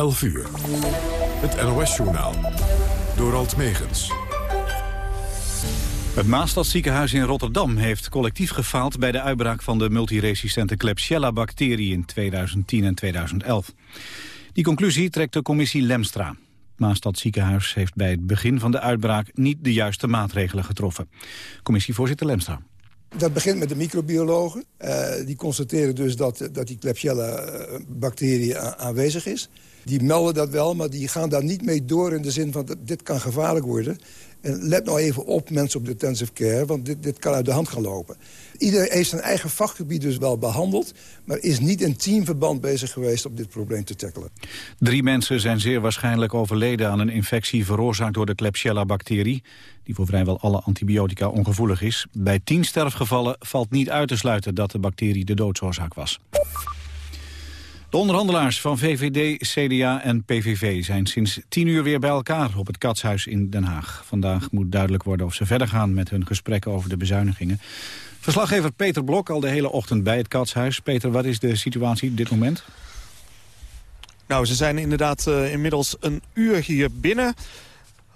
11 uur. Het NOS-journaal. Door Alt Megens. Het Maastadziekenhuis in Rotterdam heeft collectief gefaald... bij de uitbraak van de multiresistente Klebsiella-bacterie in 2010 en 2011. Die conclusie trekt de commissie Lemstra. Het ziekenhuis heeft bij het begin van de uitbraak... niet de juiste maatregelen getroffen. Commissievoorzitter Lemstra. Dat begint met de microbiologen. Uh, die constateren dus dat, dat die Klebsiella-bacterie aanwezig is. Die melden dat wel, maar die gaan daar niet mee door... in de zin van, dit kan gevaarlijk worden. En let nou even op, mensen op de intensive care... want dit, dit kan uit de hand gaan lopen. Iedereen heeft zijn eigen vakgebied dus wel behandeld... maar is niet in teamverband bezig geweest om dit probleem te tackelen. Drie mensen zijn zeer waarschijnlijk overleden aan een infectie... veroorzaakt door de Klebsiella-bacterie... die voor vrijwel alle antibiotica ongevoelig is. Bij tien sterfgevallen valt niet uit te sluiten dat de bacterie de doodsoorzaak was. De onderhandelaars van VVD, CDA en PVV zijn sinds tien uur weer bij elkaar op het Katshuis in Den Haag. Vandaag moet duidelijk worden of ze verder gaan met hun gesprekken over de bezuinigingen. Verslaggever Peter Blok al de hele ochtend bij het Katshuis. Peter, wat is de situatie op dit moment? Nou, ze zijn inderdaad uh, inmiddels een uur hier binnen.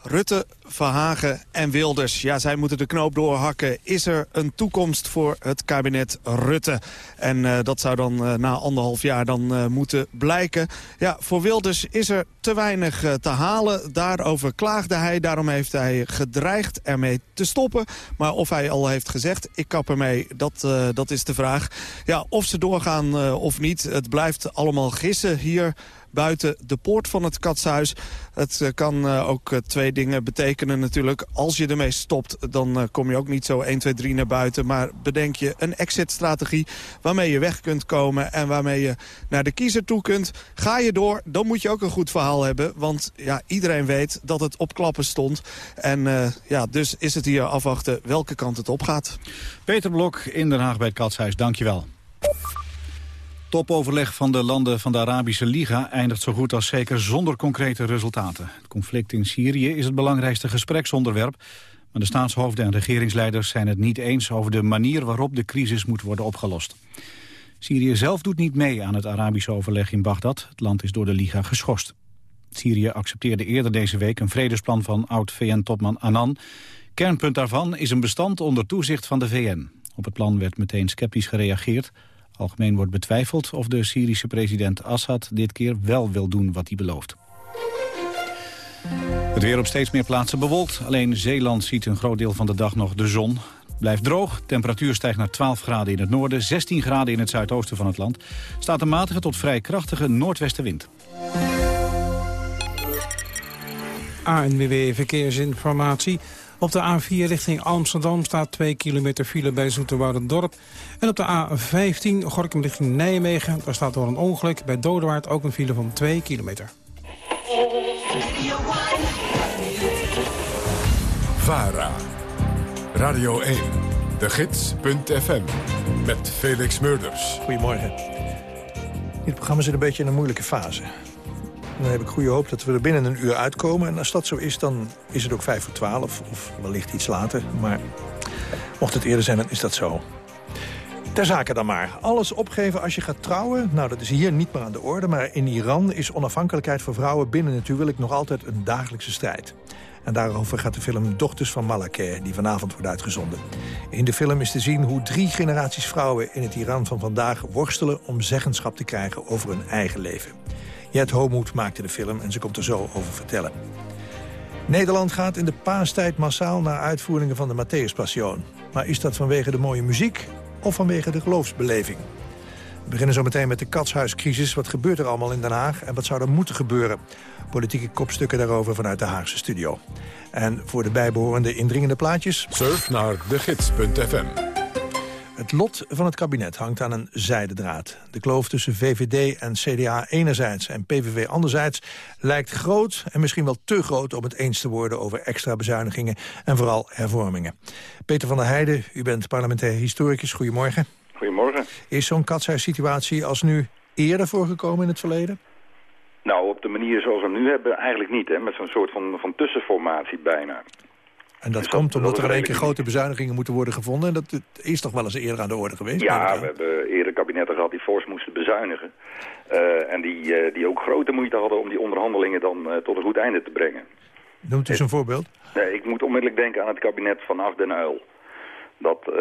Rutte, Verhagen en Wilders. Ja, zij moeten de knoop doorhakken. Is er een toekomst voor het kabinet Rutte? En uh, dat zou dan uh, na anderhalf jaar dan uh, moeten blijken. Ja, voor Wilders is er te weinig te halen. Daarover klaagde hij. Daarom heeft hij gedreigd ermee te stoppen. Maar of hij al heeft gezegd, ik kap ermee, dat, dat is de vraag. Ja, of ze doorgaan of niet, het blijft allemaal gissen hier buiten de poort van het katshuis. Het eh, kan eh, ook eh, twee dingen betekenen natuurlijk. Als je ermee stopt, dan kom je ook niet zo 1, 2, 3 naar buiten. Maar bedenk je een exit-strategie waarmee je weg kunt komen... en waarmee je naar de kiezer toe kunt. Ga je door, dan moet je ook een goed verhaal hebben. Want ja, iedereen weet dat het op klappen stond. En ja, dus is het hier afwachten welke kant het op gaat. Peter Blok in Den Haag bij het Katshuis, dankjewel. Topoverleg van de landen van de Arabische Liga eindigt zo goed als zeker zonder concrete resultaten. Het conflict in Syrië is het belangrijkste gespreksonderwerp. Maar de staatshoofden en regeringsleiders zijn het niet eens over de manier waarop de crisis moet worden opgelost. Syrië zelf doet niet mee aan het Arabische overleg in Bagdad. Het land is door de Liga geschorst. Syrië accepteerde eerder deze week een vredesplan van oud-VN-topman Annan. Kernpunt daarvan is een bestand onder toezicht van de VN. Op het plan werd meteen sceptisch gereageerd. Algemeen wordt betwijfeld of de Syrische president Assad dit keer wel wil doen wat hij belooft. Het weer op steeds meer plaatsen bewolkt. Alleen Zeeland ziet een groot deel van de dag nog de zon. Blijft droog, temperatuur stijgt naar 12 graden in het noorden... 16 graden in het zuidoosten van het land. Staat een matige tot vrij krachtige noordwestenwind. ANWB Verkeersinformatie. Op de A4 richting Amsterdam staat 2 kilometer file bij Dorp. En op de A15 Gorkum richting Nijmegen. Daar staat door een ongeluk bij Dodewaard ook een file van 2 kilometer. VARA. Radio 1. De Gids.fm. Met Felix Murders. Goedemorgen. Dit programma zit een beetje in een moeilijke fase. Dan heb ik goede hoop dat we er binnen een uur uitkomen. En als dat zo is, dan is het ook vijf voor twaalf. Of wellicht iets later. Maar mocht het eerder zijn, dan is dat zo. Ter zake dan maar. Alles opgeven als je gaat trouwen? Nou, dat is hier niet meer aan de orde. Maar in Iran is onafhankelijkheid voor vrouwen binnen natuurlijk nog altijd een dagelijkse strijd. En daarover gaat de film Dochters van Malakeh, die vanavond wordt uitgezonden. In de film is te zien hoe drie generaties vrouwen in het Iran van vandaag worstelen om zeggenschap te krijgen over hun eigen leven. Jet Homoed maakte de film en ze komt er zo over vertellen. Nederland gaat in de paastijd massaal naar uitvoeringen van de Matthäus Passion. Maar is dat vanwege de mooie muziek of vanwege de geloofsbeleving? We beginnen zo meteen met de katshuiscrisis. Wat gebeurt er allemaal in Den Haag en wat zou er moeten gebeuren? Politieke kopstukken daarover vanuit de Haagse studio. En voor de bijbehorende indringende plaatjes... Surf naar degids.fm het lot van het kabinet hangt aan een zijdendraad. De kloof tussen VVD en CDA enerzijds en PVV anderzijds... lijkt groot en misschien wel te groot om het eens te worden... over extra bezuinigingen en vooral hervormingen. Peter van der Heijden, u bent parlementair historicus. Goedemorgen. Goedemorgen. Is zo'n situatie als nu eerder voorgekomen in het verleden? Nou, op de manier zoals we hem nu hebben eigenlijk niet, hè? met zo'n soort van, van tussenformatie bijna. En dat Dus komt dat- omdat dat er één keer grote bezuinigingen moeten worden gevonden. En dat is toch wel eens eerder aan de orde geweest? Ja, we hebben eerder kabinetten gehad die fors moesten bezuinigen. Eh, en die, eh, die ook grote moeite hadden om die onderhandelingen dan eh, tot een goed einde te brengen. Noemt u eens een voorbeeld. Nee, ik moet onmiddellijk denken aan het kabinet van Acht den Uil. Dat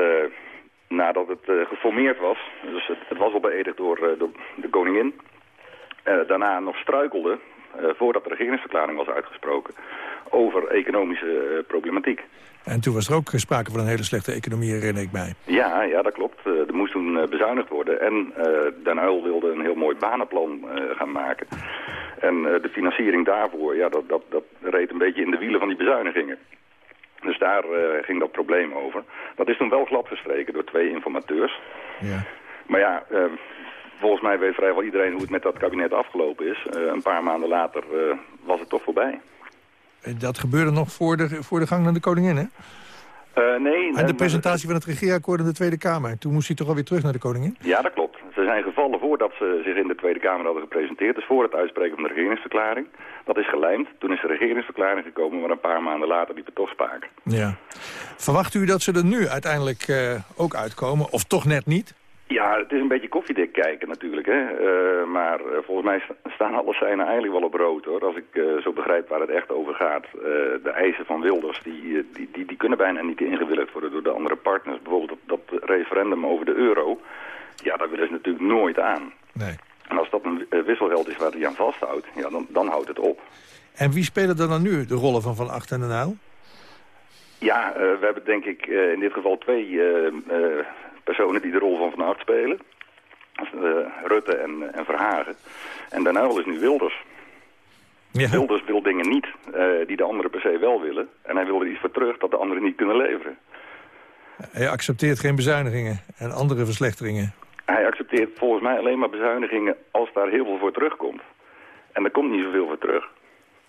nadat het geformeerd was, dus het, het was al beëdigd door, door de koningin, daarna nog struikelde, voordat de regeringsverklaring was uitgesproken, over economische eh, problematiek. En toen was er ook sprake van een hele slechte economie, herinner ik mij. Ja, ja, dat klopt. Eh, er moest toen eh, bezuinigd worden. En eh Den Uyl wilde een heel mooi banenplan eh, gaan maken. En eh, de financiering daarvoor, ja, dat, dat, dat reed een beetje in de wielen van die bezuinigingen. Dus daar eh, ging dat probleem over. Dat is toen wel gladgestreken door twee informateurs. Ja. Maar ja, eh, volgens mij weet vrijwel iedereen hoe het met dat kabinet afgelopen is. Eh, een paar maanden later eh, was het toch voorbij. En Dat gebeurde nog voor de, voor de gang naar de koningin, hè? Eh, nee, En eh, de presentatie van het regeerakkoord in de Tweede Kamer. Toen moest hij toch alweer terug naar de koningin? Ja, dat klopt. Ze zijn gevallen voordat ze zich in de Tweede Kamer hadden gepresenteerd. Dus voor het uitspreken van de regeringsverklaring. Dat is gelijmd. Toen is de regeringsverklaring gekomen, maar een paar maanden later liep het toch spaak. Ja. Verwacht u dat ze er nu uiteindelijk eh, ook uitkomen? Of toch net niet? Ja, het is een beetje koffiedik kijken natuurlijk. Hè? Eh, maar eh, volgens mij sta- staan alle seinen eigenlijk wel op rood hoor. Als ik eh, zo begrijp waar het echt over gaat. De eisen van Wilders, die, die, die, die kunnen bijna niet ingewilligd worden door de andere partners. Bijvoorbeeld dat, dat referendum over de euro. Ja, daar willen ze natuurlijk nooit aan. Nee. En als dat een wisselgeld is waar hij aan vasthoudt, ja, dan, dan houdt het op. En wie spelen er dan nu de rollen van Van Acht en Den Uyl? Ja, we hebben denk ik in dit geval twee personen die de rol van Van Aert spelen. Eh, Rutte en, en Verhagen. En Uyl is nu Wilders. Ja. Wilders wil dingen niet eh, die de anderen per se wel willen. En hij wil er iets voor terug dat de anderen niet kunnen leveren. Hij accepteert geen bezuinigingen en andere verslechteringen. Hij accepteert volgens mij alleen maar bezuinigingen als daar heel veel voor terugkomt. En er komt niet zoveel voor terug.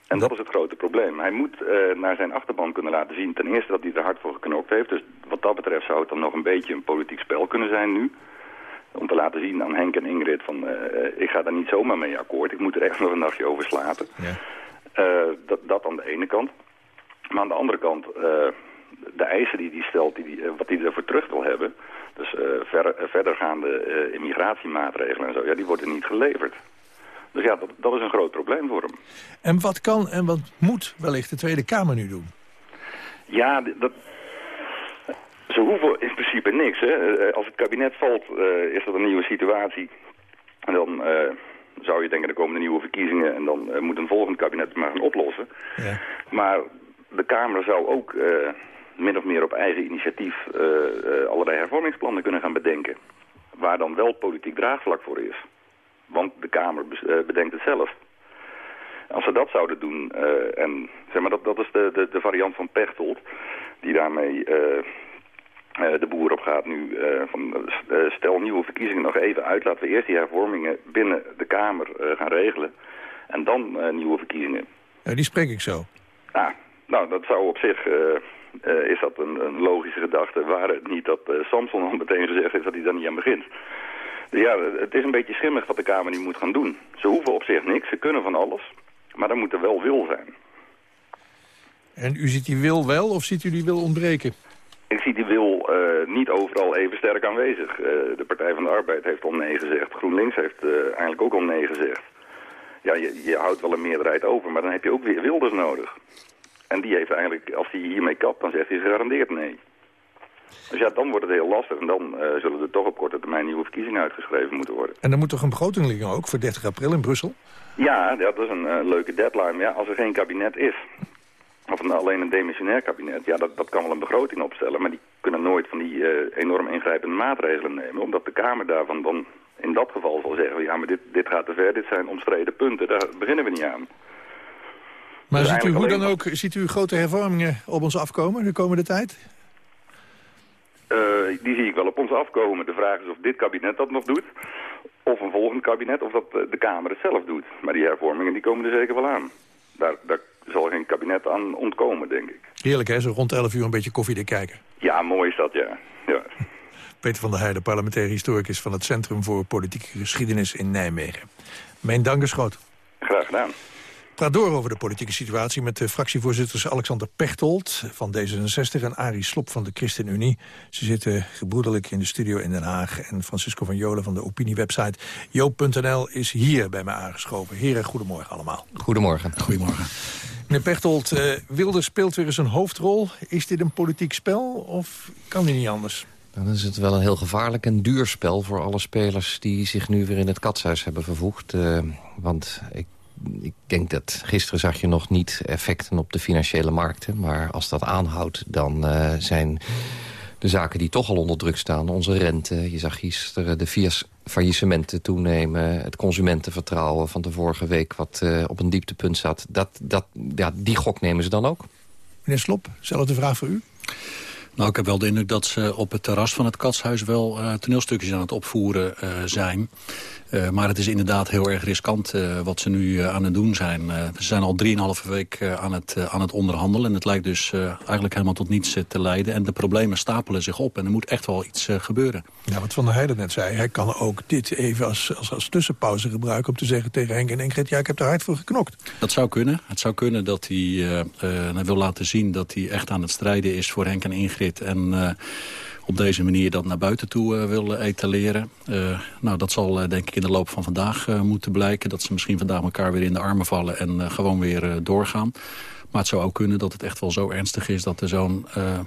En dat is het grote probleem. Hij moet eh, naar zijn achterban kunnen laten zien... ten eerste dat hij er hard voor geknokt heeft. Dus wat dat betreft zou het dan nog een beetje een politiek spel kunnen zijn nu. Om te laten zien aan Henk en Ingrid van... eh, ik ga daar niet zomaar mee akkoord. Ik moet er echt nog een nachtje over slapen. Ja. Eh, dat, dat aan de ene kant. Maar aan de andere kant, eh, de eisen die hij stelt, die, die, eh, wat hij ervoor terug wil hebben... dus eh, ver, eh, verdergaande eh, immigratiemaatregelen en zo, ja, die worden niet geleverd. Dus ja, dat, dat is een groot probleem voor hem. En wat kan en wat moet wellicht de Tweede Kamer nu doen? Ja, dat, ze hoeven in principe niks. Hè. Eh, Als het kabinet valt, eh, is dat een nieuwe situatie. En dan eh, zou je denken, er komen de nieuwe verkiezingen... en dan eh, moet een volgend kabinet het maar gaan oplossen. Ja. Maar de Kamer zou ook eh, min of meer op eigen initiatief... eh, eh, allerlei hervormingsplannen kunnen gaan bedenken. Waar dan wel politiek draagvlak voor is. Want de Kamer eh, bedenkt het zelf. Als ze dat zouden doen, eh, en zeg maar, dat, dat is de, de, de variant van Pechtold, die daarmee eh, de boer op gaat nu. van, stel nieuwe verkiezingen nog even uit, laten we eerst die hervormingen binnen de Kamer gaan regelen. En dan nieuwe verkiezingen. Ja, die spreek ik zo. Ah, nou, dat zou op zich, is dat een, een logische gedachte. Waar het niet dat Samson al meteen gezegd heeft dat hij daar niet aan begint. Ja, het is een beetje schimmig wat de Kamer nu moet gaan doen. Ze hoeven op zich niks, ze kunnen van alles. Maar dan moet er wel wil zijn. En u ziet die wil wel of ziet u die wil ontbreken? Ik zie die wil eh, niet overal even sterk aanwezig. Eh, de Partij van de Arbeid heeft al nee gezegd. GroenLinks heeft eh, eigenlijk ook al nee gezegd. Ja, je, je houdt wel een meerderheid over, maar dan heb je ook weer Wilders nodig. En die heeft eigenlijk, als hij hiermee kapt, dan zegt hij gegarandeerd nee. Dus ja, dan wordt het heel lastig. En dan eh, zullen er toch op korte termijn nieuwe verkiezingen uitgeschreven moeten worden. En dan moet toch een begroting liggen ook voor 30 april in Brussel? Ja, dat is een eh, leuke deadline. Ja, als er geen kabinet is, of een- alleen een demissionair kabinet, ja, dat, dat kan wel een begroting opstellen. Maar die kunnen nooit van die eh, enorm ingrijpende maatregelen nemen. Omdat de Kamer daarvan dan in dat geval zal zeggen, ja, maar dit, dit gaat te ver, dit zijn omstreden punten, daar beginnen we niet aan. Maar Dus ziet u hoe dan ook, ziet u grote hervormingen op ons afkomen de komende tijd? Die zie ik wel op ons afkomen. De vraag is of dit kabinet dat nog doet, of een volgend kabinet, of dat eh, de Kamer het zelf doet. Maar die hervormingen die komen er zeker wel aan. Daar, daar zal geen kabinet aan ontkomen, denk ik. Heerlijk hè, zo rond 11 uur een beetje koffiedik kijken. Ja, mooi is dat, ja. ja. Peter van der Heijden, parlementair historicus van het Centrum voor Politieke Geschiedenis in Nijmegen. Mijn dank is groot. Graag gedaan. Praat door over de politieke situatie met de fractievoorzitters Alexander Pechtold van D66 en Arie Slop van de ChristenUnie. Ze zitten gebroederlijk in de studio in Den Haag en Francisco van Jolen van de opiniewebsite joop.nl is hier bij mij aangeschoven. Heren, goedemorgen allemaal. Goedemorgen. Goedemorgen. Meneer Pechtold, uh, Wilders speelt weer eens een hoofdrol. Is dit een politiek spel of kan die niet anders? Nou, dan is het wel een heel gevaarlijk en duur spel voor alle spelers... die zich nu weer in het katshuis hebben vervoegd. Uh, want ik ik denk dat gisteren zag je nog niet effecten op de financiële markten. Maar als dat aanhoudt, dan uh, zijn de zaken die toch al onder druk staan. Onze rente, je zag gisteren de faillissementen toenemen. Het consumentenvertrouwen van de vorige week wat uh, op een dieptepunt zat. Dat, dat, ja, die gok nemen ze dan ook. Meneer Slop, zelfde vraag voor u. Nou, ik heb wel de indruk dat ze op het terras van het katshuis wel uh, toneelstukjes aan het opvoeren uh, zijn. Uh, maar het is inderdaad heel erg riskant uh, wat ze nu uh, aan het doen zijn. ze zijn al drieënhalve week aan, het, aan het onderhandelen. En het lijkt dus eigenlijk helemaal tot niets te leiden. En de problemen stapelen zich op. En er moet echt wel iets gebeuren. Ja, wat Van der Heijden net zei. Hij kan ook dit even als, als, als tussenpauze gebruiken... om te zeggen tegen Henk en Ingrid... ja, ik heb er hard voor geknokt. Dat zou kunnen. Het zou kunnen dat hij wil laten zien... dat hij echt aan het strijden is voor Henk en Ingrid. En op deze manier dat naar buiten toe uh, wil etaleren. Uh, nou, dat zal uh, denk ik in de loop van vandaag moeten blijken. Dat ze misschien vandaag elkaar weer in de armen vallen en gewoon weer doorgaan. Maar het zou ook kunnen dat het echt wel zo ernstig is... dat er zo'n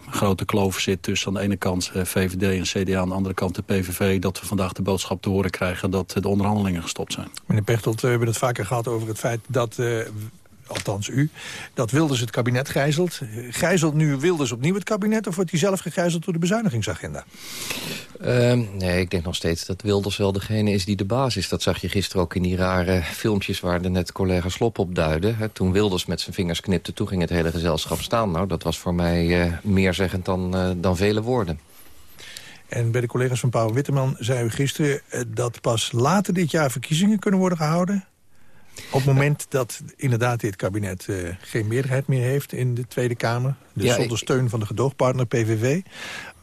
grote kloof zit tussen aan de ene kant VVD en CDA... aan de andere kant de PVV... dat we vandaag de boodschap te horen krijgen dat de onderhandelingen gestopt zijn. Meneer Pechtold, we hebben het vaker gehad over het feit dat althans u, dat Wilders het kabinet gijzelt. Gijzelt nu Wilders opnieuw het kabinet... of wordt hij zelf gegijzeld door de bezuinigingsagenda? Uh, nee, ik denk nog steeds dat Wilders wel degene is die de baas is. Dat zag je gisteren ook in die rare filmpjes waar de net collega Slop op duidde. toen Wilders met zijn vingers knipte, toen ging het hele gezelschap staan. Nou, dat was voor mij uh, meer zeggend dan, uh, dan vele woorden. En bij de collega's van Paul Witteman zei u gisteren... Uh, dat pas later dit jaar verkiezingen kunnen worden gehouden. Op het moment dat inderdaad dit kabinet uh, geen meerderheid meer heeft in de Tweede Kamer... dus ja, zonder steun van de gedoogpartner PVV...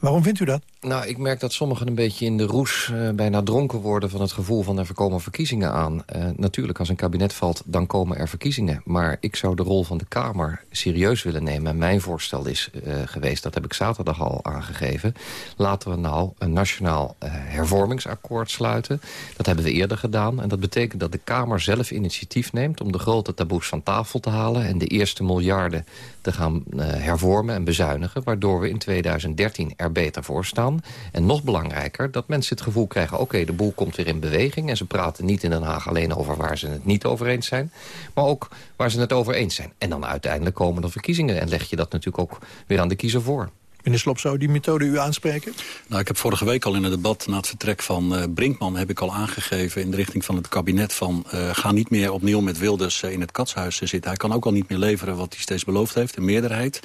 Waarom vindt u dat? Nou, ik merk dat sommigen een beetje in de roes uh, bijna dronken worden... van het gevoel van er komen verkiezingen aan. Uh, natuurlijk, als een kabinet valt, dan komen er verkiezingen. Maar ik zou de rol van de Kamer serieus willen nemen. En mijn voorstel is uh, geweest, dat heb ik zaterdag al aangegeven... laten we nou een nationaal hervormingsakkoord sluiten. Dat hebben we eerder gedaan. En dat betekent dat de Kamer zelf initiatief neemt... om de grote taboes van tafel te halen... en de eerste miljarden te gaan hervormen en bezuinigen... waardoor we in 2013 er beter voor staan. En nog belangrijker, dat mensen het gevoel krijgen... oké, de boel komt weer in beweging... en ze praten niet in Den Haag alleen over waar ze het niet over eens zijn... maar ook waar ze het over eens zijn. En dan uiteindelijk komen er verkiezingen... en leg je dat natuurlijk ook weer aan de kiezer voor. Meneer zou die methode u aanspreken? Nou, ik heb vorige week al in het debat na het vertrek van uh, Brinkman... heb ik al aangegeven in de richting van het kabinet van... Uh, ga niet meer opnieuw met Wilders uh, in het katshuis zitten. Hij kan ook al niet meer leveren wat hij steeds beloofd heeft, een meerderheid.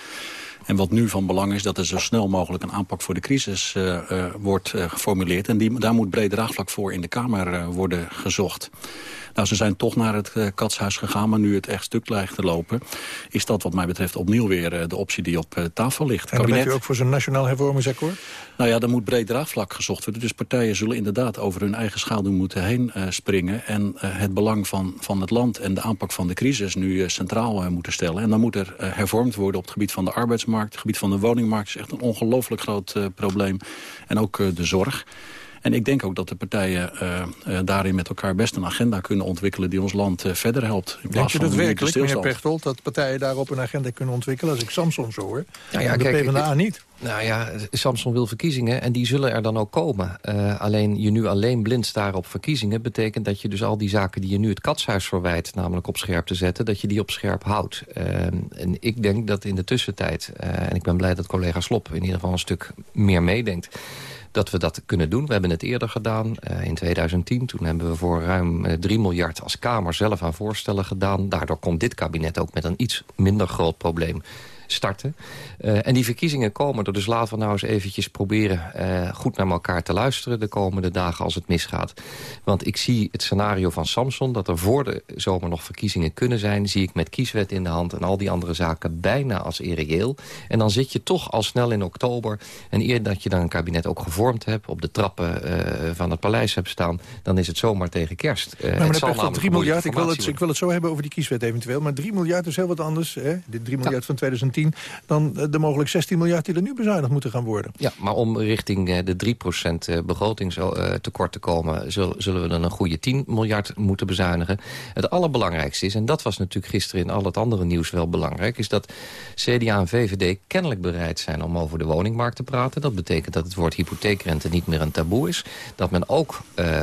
En wat nu van belang is, dat er zo snel mogelijk een aanpak voor de crisis wordt geformuleerd. En die, daar moet breed draagvlak voor in de Kamer worden gezocht. Nou, ze zijn toch naar het uh, katshuis gegaan, maar nu het echt stuk lijkt te lopen... is dat wat mij betreft opnieuw weer uh, de optie die op uh, tafel ligt. En dan bent u ook voor zo'n nationaal hervormingsakkoord? Nou ja, er moet breed draagvlak gezocht worden. Dus partijen zullen inderdaad over hun eigen schaduw moeten heen springen... en het belang van, van het land en de aanpak van de crisis nu centraal moeten stellen. En dan moet er hervormd worden op het gebied van de arbeidsmarkt... het gebied van de woningmarkt is echt een ongelooflijk groot probleem. En ook de zorg. En ik denk ook dat de partijen uh, uh, daarin met elkaar best een agenda kunnen ontwikkelen... die ons land uh, verder helpt. In denk je dat werkelijk, meneer Pechtold, dat partijen daarop een agenda kunnen ontwikkelen? Als ik Samson zo hoor, nou ja, de kijk, PvdA niet. Nou ja, Samson wil verkiezingen en die zullen er dan ook komen. Uh, alleen je nu alleen blind staren op verkiezingen... betekent dat je dus al die zaken die je nu het katshuis verwijt... namelijk op scherp te zetten, dat je die op scherp houdt. Uh, en ik denk dat in de tussentijd, uh, en ik ben blij dat collega Slop... in ieder geval een stuk meer meedenkt dat we dat kunnen doen. We hebben het eerder gedaan uh, in 2010. Toen hebben we voor ruim uh, 3 miljard als Kamer zelf aan voorstellen gedaan. Daardoor komt dit kabinet ook met een iets minder groot probleem starten. en die verkiezingen komen er, dus laten we nou eens eventjes proberen goed naar elkaar te luisteren de komende dagen als het misgaat. Want ik zie het scenario van Samson, dat er voor de zomer nog verkiezingen kunnen zijn, zie ik met kieswet in de hand en al die andere zaken bijna als irreëel. En dan zit je toch al snel in oktober. En eer dat je dan een kabinet ook gevormd hebt, op de trappen van het paleis hebt staan, dan is het zomaar tegen kerst. Uh, maar, maar 3 miljard, ik wil, het, ik wil het zo hebben over die kieswet eventueel. Maar 3 miljard is heel wat anders, hè? dit 3 miljard van 2010... dan eh, de mogelijk 16 miljard die er nu bezuinigd moeten gaan worden. Ja, maar om richting uh, de 3% begrotingstekort te komen... zullen we dan een goede 10 miljard moeten bezuinigen. Het allerbelangrijkste is, en dat was natuurlijk gisteren in al het andere nieuws wel belangrijk... is dat CDA en VVD kennelijk bereid zijn om over de woningmarkt te praten. Dat betekent dat het woord hypotheekrente niet meer een taboe is. Dat men ook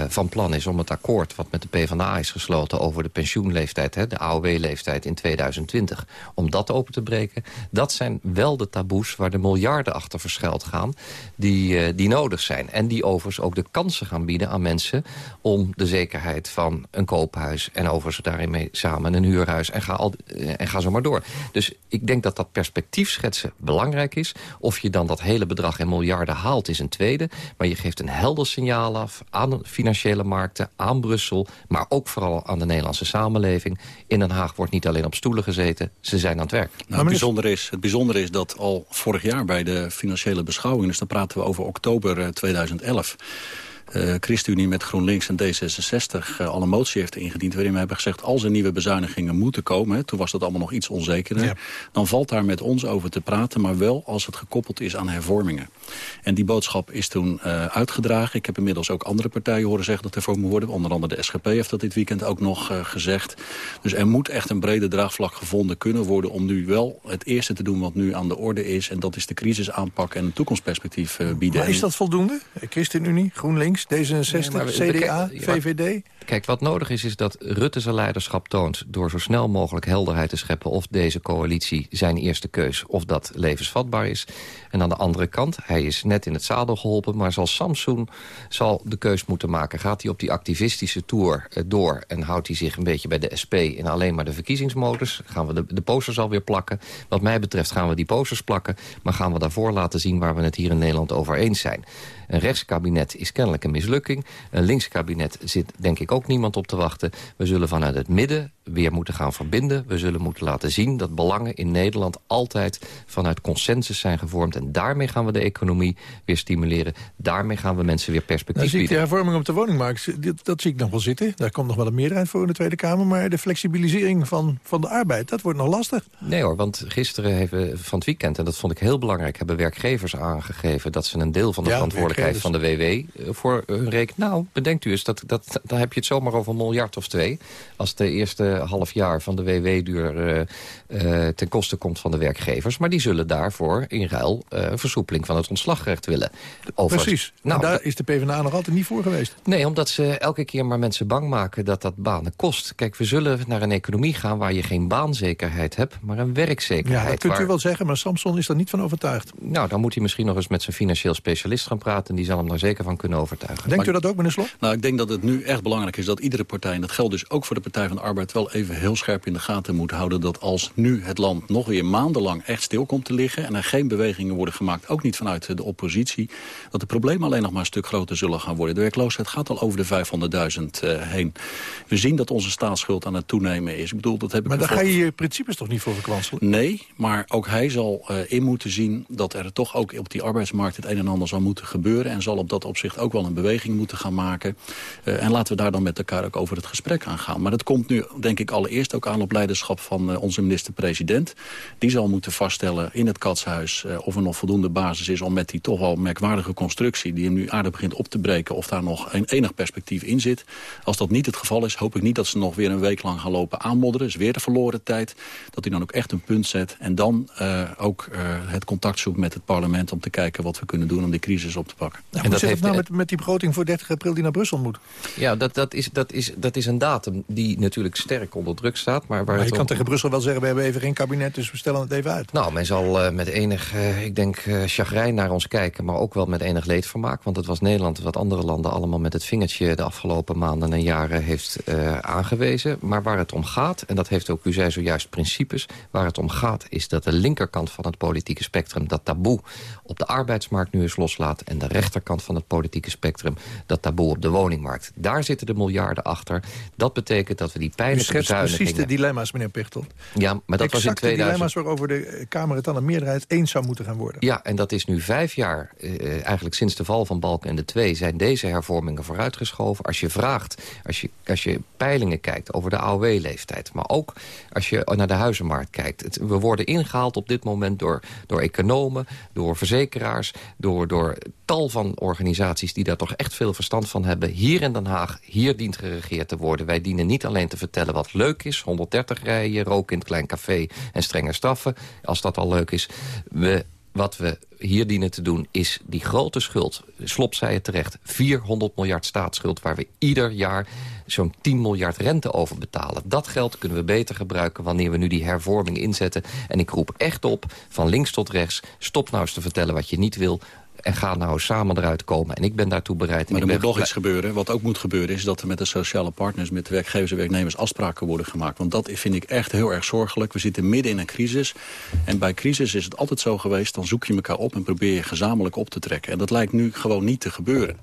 van plan is om het akkoord wat met de PvdA is gesloten... over de pensioenleeftijd, hè, de AOW-leeftijd in 2020, om dat open te breken. Dat zijn wel de taboes waar de miljarden achter verschuild gaan... die, uh, die nodig zijn. En die overigens ook de kansen gaan bieden aan mensen... om de zekerheid van een koophuis en overigens daarin mee samen een huurhuis... en ga, al, uh, en ga zo maar door. Dus ik denk dat dat perspectief schetsen belangrijk is. Of je dan dat hele bedrag in miljarden haalt is een tweede. Maar je geeft een helder signaal af aan financiële markten, aan Brussel... maar ook vooral aan de Nederlandse samenleving. In Den Haag wordt niet alleen op stoelen gezeten, ze zijn aan het werk. Nou, het, bijzondere is, het bijzondere is dat al vorig jaar bij de financiële beschouwing... dus dan praten we over oktober 2011 uh, ChristenUnie met GroenLinks en D66 uh, al een motie heeft ingediend... waarin we hebben gezegd, als er nieuwe bezuinigingen moeten komen... Hè, toen was dat allemaal nog iets onzekerder... Ja. dan valt daar met ons over te praten... maar wel als het gekoppeld is aan hervormingen. En die boodschap is toen uh, uitgedragen. Ik heb inmiddels ook andere partijen horen zeggen dat er voor moet worden. Onder andere de SGP heeft dat dit weekend ook nog uh, gezegd. Dus er moet echt een brede draagvlak gevonden kunnen worden... om nu wel het eerste te doen wat nu aan de orde is... en dat is de crisis aanpakken en een toekomstperspectief bieden. Maar is dat voldoende? ChristenUnie, GroenLinks? D66, nee, CDA, VVD? Kijk, wat nodig is, is dat Rutte zijn leiderschap toont... door zo snel mogelijk helderheid te scheppen... of deze coalitie zijn eerste keus, of dat levensvatbaar is. En aan de andere kant, hij is net in het zadel geholpen... maar zal Samsung zal de keus moeten maken. Gaat hij op die activistische tour uh, door... en houdt hij zich een beetje bij de SP in alleen maar de verkiezingsmodus? Gaan we de, de posters alweer plakken? Wat mij betreft gaan we die posters plakken... maar gaan we daarvoor laten zien waar we het hier in Nederland over eens zijn. Een rechtskabinet is kennelijk een mislukking. Een linkskabinet zit denk ik ook niemand op te wachten. We zullen vanuit het midden weer moeten gaan verbinden. We zullen moeten laten zien dat belangen in Nederland altijd vanuit consensus zijn gevormd. En daarmee gaan we de economie weer stimuleren. Daarmee gaan we mensen weer perspectief nou, bieden. De hervorming op de woningmarkt, dat, dat, zie ik nog wel zitten. Daar komt nog wel een meerderheid voor in de Tweede Kamer. Maar de flexibilisering van, van de arbeid, dat wordt nog lastig. Nee hoor, want gisteren hebben van het weekend, en dat vond ik heel belangrijk... hebben werkgeevers aangegeven dat ze een deel van de ja, verantwoordelijkheid van de WW... Eh, voor hun rekening... Nou, bedenkt u eens, dat, dat, dan heb je het zomaar over een miljard of twee... als de eerste half jaar van de WW-duur uh, uh, ten koste komt van de werkgevers. Maar die zullen daarvoor in ruil uh, een versoepeling van het ontslagrecht willen. Over Precies. Nou, daar is de PvdA nog altijd niet voor geweest. Nee, omdat ze elke keer maar mensen bang maken dat dat banen kost. Kijk, we zullen naar een economie gaan waar je geen baanzekerheid hebt, maar een werkzekerheid. Ja, dat kunt waar... u wel zeggen, maar Samson is er niet van overtuigd. Nou, dan moet hij misschien nog eens met zijn financieel specialist gaan praten. En die zal hem daar zeker van kunnen overtuigen. Denkt maar... u dat ook, meneer Slot? Nou, ik denk dat het nu echt belangrijk is dat iedere partij... en dat geldt dus ook voor de Partij van de Arbeid... wel even heel scherp in de gaten moet houden... dat als nu het land nog weer maandenlang echt stil komt te liggen... en er geen bewegingen worden gemaakt, ook niet vanuit de oppositie... dat de problemen alleen nog maar een stuk groter zullen gaan worden. De werkloosheid gaat al over de 500.000 uh, heen. We zien dat onze staatsschuld aan het toenemen is. Ik bedoel, dat heb ik maar daar ga je je principes toch niet voor verkwanselen? Nee, maar ook hij zal uh, in moeten zien... dat er toch ook op die arbeidsmarkt het een en ander zal moeten gebeuren... en zal op dat opzicht ook wel een beweging moeten gaan maken. Uh, en laten we daar dan met elkaar ook over het gesprek aan gaan. Maar dat komt nu, denk ik, allereerst ook aan op leiderschap van uh, onze minister-president. Die zal moeten vaststellen in het katshuis uh, of er nog voldoende basis is... om met die toch wel merkwaardige constructie die hem nu aardig begint op te breken... of daar nog een enig perspectief in zit. Als dat niet het geval is, hoop ik niet dat ze nog weer een week lang gaan lopen aanmodderen. is weer de verloren tijd. Dat hij dan ook echt een punt zet. En dan uh, ook uh, het contact zoekt met het parlement... om te kijken wat we kunnen doen om die crisis op te pakken. Nou, en hoe zit het nou met, met die begroting voor 30 april die naar Brussel moet? Ja, dat, dat dat is, dat, is, dat is een datum die natuurlijk sterk onder druk staat. Maar, waar maar je kan tegen Brussel wel zeggen, we hebben even geen kabinet, dus we stellen het even uit. Nou, men zal uh, met enig, uh, ik denk, uh, chagrijn naar ons kijken... maar ook wel met enig leedvermaak. Want het was Nederland wat andere landen allemaal met het vingertje... de afgelopen maanden en jaren heeft aangewezen. Maar waar het om gaat, en dat heeft ook, u zei zojuist, principes... waar het om gaat is dat de linkerkant van het politieke spectrum... dat taboe op de arbeidsmarkt nu eens loslaat... en de rechterkant van het politieke spectrum dat taboe op de woningmarkt. Daar zitten de miljarden achter. Dat betekent dat we die pijnlijke bezuinigingen... precies de dilemma's, meneer Pechtold. Ja, maar dat exact was in 2000... dilemma's waarover de Kamer het dan een meerderheid eens zou moeten gaan worden. Ja, en dat is nu vijf jaar, eh, eigenlijk sinds de val van Balken en de Twee... zijn deze hervormingen vooruitgeschoven. Als je vraagt, als je, als je peilingen kijkt over de AOW-leeftijd... maar ook als je naar de huizenmarkt kijkt. Het, we worden ingehaald op dit moment door, door economen, door verzekeraars... Door, door tal van organisaties die daar toch echt veel verstand van hebben. Hier in Den Haag, hier dient geregeerd te worden. Wij dienen niet alleen te vertellen wat leuk is... 130 rijen, rook in het klein café en strenge straffen... als dat al leuk is. We wat we hier dienen te doen is die grote schuld. Slop zei het terecht, 400 miljard staatsschuld... waar we ieder jaar zo'n 10 miljard rente over betalen. Dat geld kunnen we beter gebruiken wanneer we nu die hervorming inzetten. En ik roep echt op, van links tot rechts... stop nou eens te vertellen wat je niet wil en ga nou samen eruit komen. En ik ben daartoe bereid. Maar er moet nog iets gebeuren. Wat ook moet gebeuren is dat er met de sociale partners... met de werkgevers en werknemers afspraken worden gemaakt. Want dat vind ik echt heel erg zorgelijk. We zitten midden in een crisis. En bij crisis is het altijd zo geweest... dan zoek je elkaar op en probeer je gezamenlijk op te trekken. En dat lijkt nu gewoon niet te gebeuren.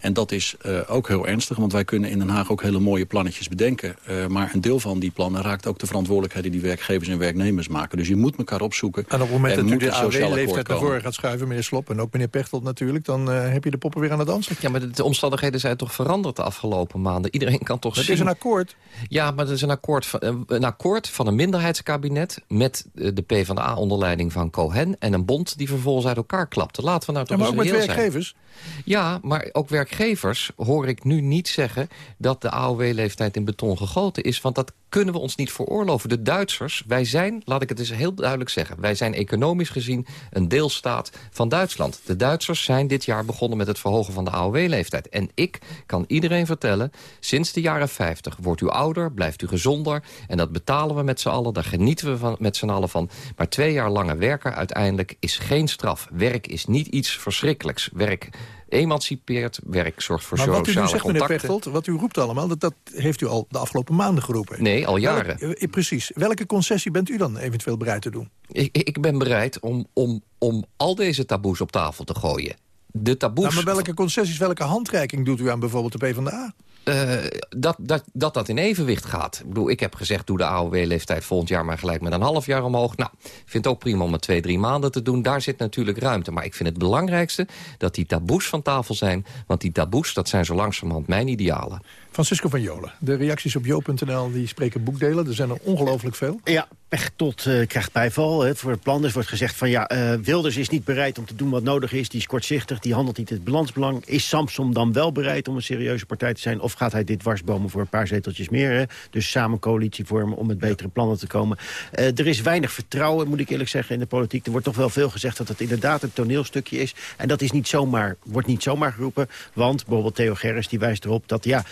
En dat is uh, ook heel ernstig. Want wij kunnen in Den Haag ook hele mooie plannetjes bedenken. Uh, maar een deel van die plannen raakt ook de verantwoordelijkheden... die werkgevers en werknemers maken. Dus je moet elkaar opzoeken. En op het moment dat u de AW-leeftijd naar voren gaat schuiven... meneer Slop en ook meneer Pechtold natuurlijk... dan uh, heb je de poppen weer aan het dansen. Ja, maar de omstandigheden zijn toch veranderd de afgelopen maanden. Iedereen kan toch het zien... is een akkoord. Ja, maar het is een akkoord van, een akkoord van een minderheidskabinet... met de PvdA onder leiding van Cohen... en een bond die vervolgens uit elkaar klapte. Laten we nou toch ja, maar ook met werkgevers? Zijn. Ja, maar ook werkgevers hoor ik nu niet zeggen... dat de AOW-leeftijd in beton gegoten is. Want dat kunnen we ons niet veroorloven. De Duitsers, wij zijn, laat ik het eens heel duidelijk zeggen... wij zijn economisch gezien een deelstaat van Duitsland. De Duitsers zijn dit jaar begonnen met het verhogen van de AOW-leeftijd. En ik kan iedereen vertellen, sinds de jaren 50 wordt u ouder, blijft u gezonder... en dat betalen we met z'n allen, daar genieten we van, met z'n allen van. Maar twee jaar lange werken uiteindelijk is geen straf. Werk is niet iets verschrikkelijks. Werk emancipeert, werk zorgt voor maar sociale wat u nu zegt, meneer Pechtold, wat u roept allemaal... Dat, dat heeft u al de afgelopen maanden geroepen. Nee, al jaren. Welk, eh, precies. Welke concessie bent u dan eventueel bereid te doen? Ik, ik ben bereid om, om, om al deze taboes op tafel te gooien. De taboes... Nou, maar welke concessies, welke handreiking doet u aan bijvoorbeeld de PvdA? Uh, dat, dat, dat dat in evenwicht gaat. Ik bedoel, ik heb gezegd, doe de AOW-leeftijd volgend jaar maar gelijk met een half jaar omhoog. Nou, ik vind het ook prima om het twee, drie maanden te doen. Daar zit natuurlijk ruimte. Maar ik vind het belangrijkste dat die taboes van tafel zijn. Want die taboes, dat zijn zo langzamerhand mijn idealen. Francisco van Jolen, de reacties op jo.nl die spreken boekdelen. Er zijn er ongelooflijk veel. Ja, Pechtold uh, krijgt bijval. Hè. Voor het plan dus wordt gezegd van ja, uh, Wilders is niet bereid om te doen wat nodig is. Die is kortzichtig, die handelt niet het balansbelang. Is Samson dan wel bereid om een serieuze partij te zijn? Of gaat hij dit dwarsbomen voor een paar zeteltjes meer? Hè? Dus samen coalitie vormen om met betere plannen te komen. Uh, er is weinig vertrouwen, moet ik eerlijk zeggen, in de politiek. Er wordt toch wel veel gezegd dat het inderdaad een toneelstukje is. En dat is niet zomaar, wordt niet zomaar geroepen. Want bijvoorbeeld Theo Gerris die wijst erop dat ja,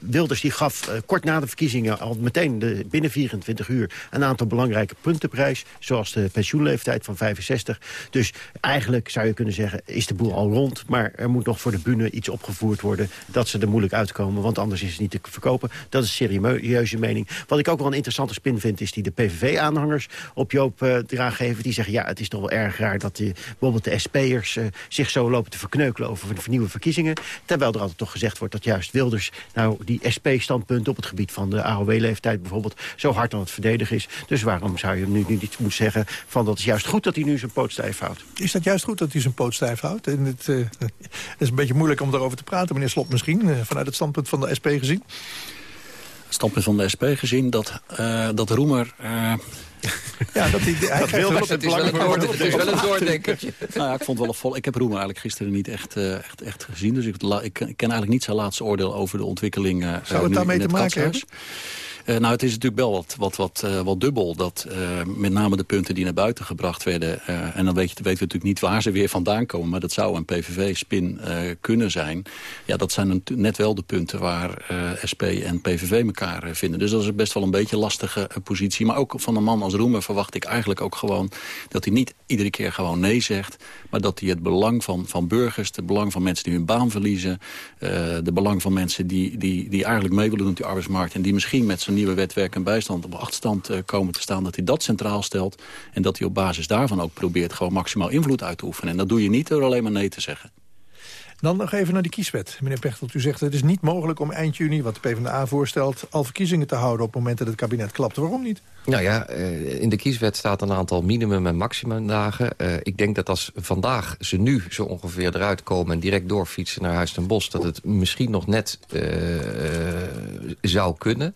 Wilders die gaf kort na de verkiezingen al meteen de, binnen 24 uur een aantal belangrijke puntenprijs. Zoals de pensioenleeftijd van 65. Dus eigenlijk zou je kunnen zeggen, is de boel al rond. Maar er moet nog voor de bühne iets opgevoerd worden. Dat ze er moeilijk uitkomen, want anders is het niet te verkopen. Dat is een serieuze mening. Wat ik ook wel een interessante spin vind, is die de PVV-aanhangers op Joop uh, draag geven. Die zeggen, ja, het is toch wel erg raar dat die, bijvoorbeeld de SP'ers uh, zich zo lopen te verkneukelen over de nieuwe verkiezingen. Terwijl er altijd toch gezegd wordt dat juist Wilders nou die SP-standpunten op het gebied van de AOW-leeftijd bijvoorbeeld zo hard aan het verdedigen is. Dus waarom zou je nu niet moeten zeggen van dat is juist goed dat hij nu zijn poot stijf houdt? Is dat juist goed dat hij zijn poot stijf houdt? En het, uh, het is een beetje moeilijk om daarover te praten, meneer Slot misschien, uh, vanuit het standpunt van de SP gezien. Het standpunt van de SP gezien dat, uh, dat Roemer... Ja, dat, hij, hij dat wil het, het, is wel een door, het is wel een doordenkertje. nou ja, ik vond het wel vol. Ik heb Roemer eigenlijk gisteren niet echt, uh, echt, echt gezien. Dus ik, ik, ken eigenlijk niet zijn laatste oordeel over de ontwikkeling. Uh, Zou het daarmee te maken hebben? Uh, nou, het is natuurlijk wel wat, wat, wat dubbel. Dat uh, met name de punten die naar buiten gebracht werden... en dan weet je, weten we natuurlijk niet waar ze weer vandaan komen... maar dat zou een PVV-spin kunnen zijn. Ja, dat zijn net wel de punten waar SP en PVV elkaar vinden. Dus dat is best wel een beetje een lastige positie. Maar ook van een man als Roemer verwacht ik eigenlijk ook gewoon... dat hij niet iedere keer gewoon nee zegt... maar dat hij het belang van, van burgers, het belang van mensen die hun baan verliezen... de belang van mensen die, die, die eigenlijk mee willen doen op die arbeidsmarkt... en die misschien met zijn nieuwe wet werk en bijstand op achterstand uh, komen te staan... dat hij dat centraal stelt en dat hij op basis daarvan ook probeert... gewoon maximaal invloed uit te oefenen. En dat doe je niet door alleen maar nee te zeggen. Dan nog even naar die kieswet. Meneer Pechtold, u zegt het is niet mogelijk om eind juni, wat de PvdA voorstelt... al verkiezingen te houden op het moment dat het kabinet klapt. Waarom niet? Nou ja, eh, in de kieswet staat een aantal minimum- en maximumdagen. Uh, ik denk dat als vandaag ze nu zo ongeveer eruit komen... en direct doorfietsen naar Huis ten Bosch... dat het misschien nog net uh, zou kunnen...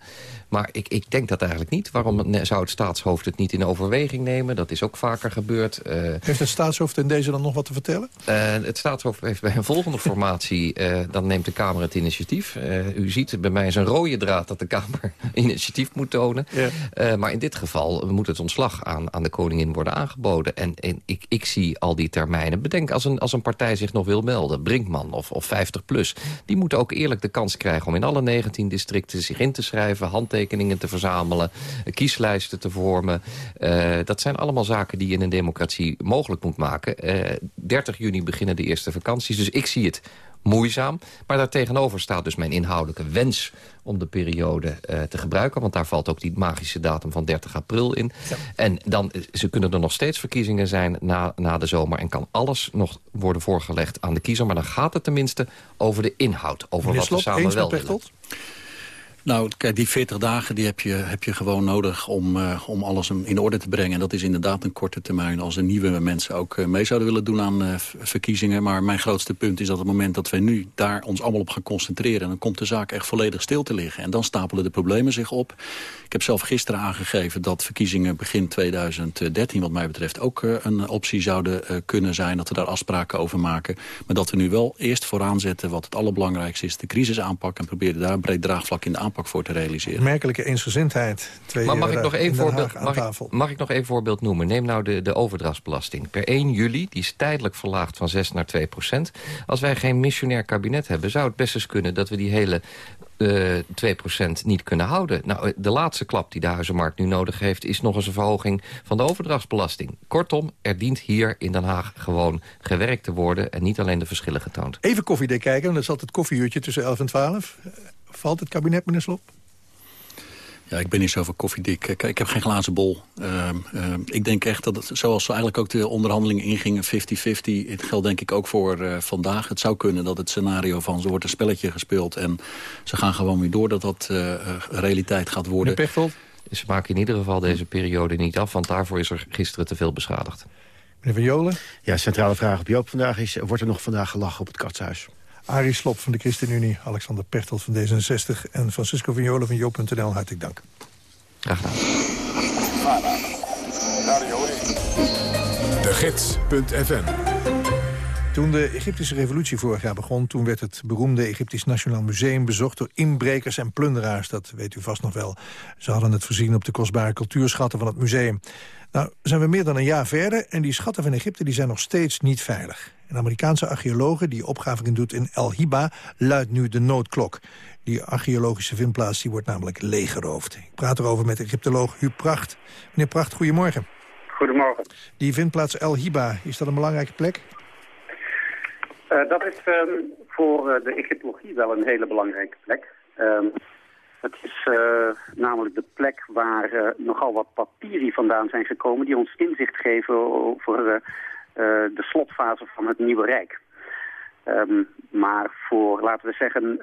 Maar ik, ik denk dat eigenlijk niet. Waarom zou het staatshoofd het niet in overweging nemen? Dat is ook vaker gebeurd. Uh, heeft het staatshoofd in deze dan nog wat te vertellen? Uh, het staatshoofd heeft bij een volgende formatie... Uh, dan neemt de Kamer het initiatief. u ziet, bij mij is een rode draad dat de Kamer initiatief moet tonen. Ja. maar in dit geval moet het ontslag aan, aan de koningin worden aangeboden. En, en ik, ik zie al die termijnen. Bedenk, als een, als een partij zich nog wil melden, Brinkman of, of 50 plus... die moeten ook eerlijk de kans krijgen om in alle 19 districten zich in te schrijven... handtekeningen te verzamelen, kieslijsten te vormen. Uh, dat zijn allemaal zaken die je in een democratie mogelijk moet maken. Uh, 30 juni beginnen de eerste vakanties, dus ik zie het moeizaam. Maar daartegenover staat dus mijn inhoudelijke wens om de periode uh, te gebruiken. Want daar valt ook die magische datum van 30 april in. Ja. En dan ze kunnen er nog steeds verkiezingen zijn na, na de zomer... en kan alles nog worden voorgelegd aan de kiezer. Maar dan gaat het tenminste over de inhoud. Over Meneer wat Slop, we samen wel willen. Nou, kijk, die 40 dagen die heb, je, heb je gewoon nodig om, uh, om alles in orde te brengen. En dat is inderdaad een korte termijn als er nieuwe mensen ook uh, mee zouden willen doen aan uh, verkiezingen. Maar mijn grootste punt is dat het moment dat wij nu daar ons allemaal op gaan concentreren... dan komt de zaak echt volledig stil te liggen. En dan stapelen de problemen zich op. Ik heb zelf gisteren aangegeven dat verkiezingen begin 2013 wat mij betreft ook een optie zouden kunnen zijn. Dat we daar afspraken over maken. Maar dat we nu wel eerst vooraan zetten wat het allerbelangrijkste is. De crisis aanpakken en proberen daar breed draagvlak in de aanpak voor te realiseren. Merkelijke eensgezindheid. Twee maar mag ik, nog één voorbeeld, mag, ik, mag ik nog één voorbeeld noemen? Neem nou de, de overdrachtsbelasting. Per 1 juli, die is tijdelijk verlaagd van 6 naar 2 procent. Als wij geen missionair kabinet hebben... zou het best eens kunnen dat we die hele uh, 2% niet kunnen houden. Nou, de laatste klap die de huizenmarkt nu nodig heeft... is nog eens een verhoging van de overdrachtsbelasting. Kortom, er dient hier in Den Haag gewoon gewerkt te worden... en niet alleen de verschillen getoond. Even koffiedik kijken, want dat is altijd koffieuurtje tussen 11 en 12. Valt het kabinet, meneer Slop? Ja, ik ben niet zo van koffiedik. Kijk, ik heb geen glazen bol. Uh, uh, ik denk echt dat het, zoals eigenlijk ook de onderhandelingen ingingen, 50-50... het geldt denk ik ook voor uh, vandaag. Het zou kunnen dat het scenario van zo wordt een spelletje gespeeld... en ze gaan gewoon weer door dat dat uh, realiteit gaat worden. Meneer Pechtold? Ze maken in ieder geval deze periode niet af... want daarvoor is er gisteren te veel beschadigd. Meneer Van Jolen? Ja, centrale vraag op Joop vandaag is... wordt er nog vandaag gelachen op het katshuis? Arie Slop van de ChristenUnie, Alexander Pechtold van D66... en Francisco Vignola van Joop.nl. Hartelijk dank. Graag gedaan. De Gids.fm toen de Egyptische revolutie vorig jaar begon... toen werd het beroemde Egyptisch Nationaal Museum bezocht... door inbrekers en plunderaars, dat weet u vast nog wel. Ze hadden het voorzien op de kostbare cultuurschatten van het museum. Nou, zijn we meer dan een jaar verder... en die schatten van Egypte die zijn nog steeds niet veilig. Een Amerikaanse archeologe die opgravingen doet in El Hiba... luidt nu de noodklok. Die archeologische vindplaats die wordt namelijk leeggeroofd. Ik praat erover met Egyptoloog Huub Pracht. Meneer Pracht, goedemorgen. Goedemorgen. Die vindplaats El Hiba, is dat een belangrijke plek? Uh, dat is um, voor uh, de Egyptologie wel een hele belangrijke plek. Um, het is uh, namelijk de plek waar nogal wat papieren vandaan zijn gekomen... die ons inzicht geven over de slotfase van het Nieuwe Rijk. Um, maar voor, laten we zeggen,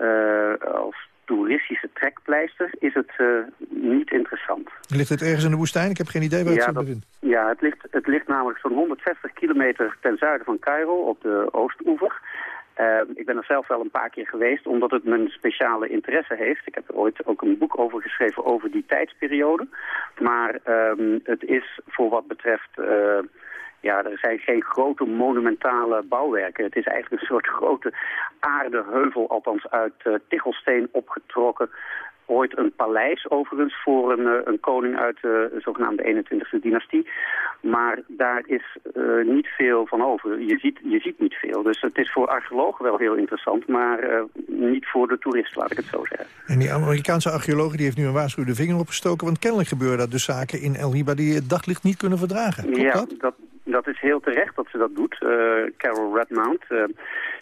als toeristische trekpleister is het uh, niet interessant. Ligt het ergens in de woestijn? Ik heb geen idee waar het zich bevindt. Ja, het ligt, het ligt namelijk zo'n 160 kilometer ten zuiden van Cairo op de oostoever. Uh, ik ben er zelf wel een paar keer geweest, omdat het mijn speciale interesse heeft. Ik heb er ooit ook een boek over geschreven over die tijdsperiode. Maar uh, het is voor wat betreft... Uh, ja, er zijn geen grote monumentale bouwwerken. Het is eigenlijk een soort grote aardeheuvel, althans uit uh, tichelsteen opgetrokken. ooit een paleis overigens voor een, eh, een koning uit de zogenaamde 21e dynastie. Maar daar is niet veel van over. Je ziet, je ziet niet veel. Dus het is voor archeologen wel heel interessant, maar niet voor de toerist, laat ik het zo zeggen. En die Amerikaanse archeoloog die heeft nu een waarschuwende vinger opgestoken, want kennelijk gebeuren dat dus zaken in El Hiba die het daglicht niet kunnen verdragen. Klopt ja, dat? dat? Dat is heel terecht dat ze dat doet. Uh, Carol Redmount, uh,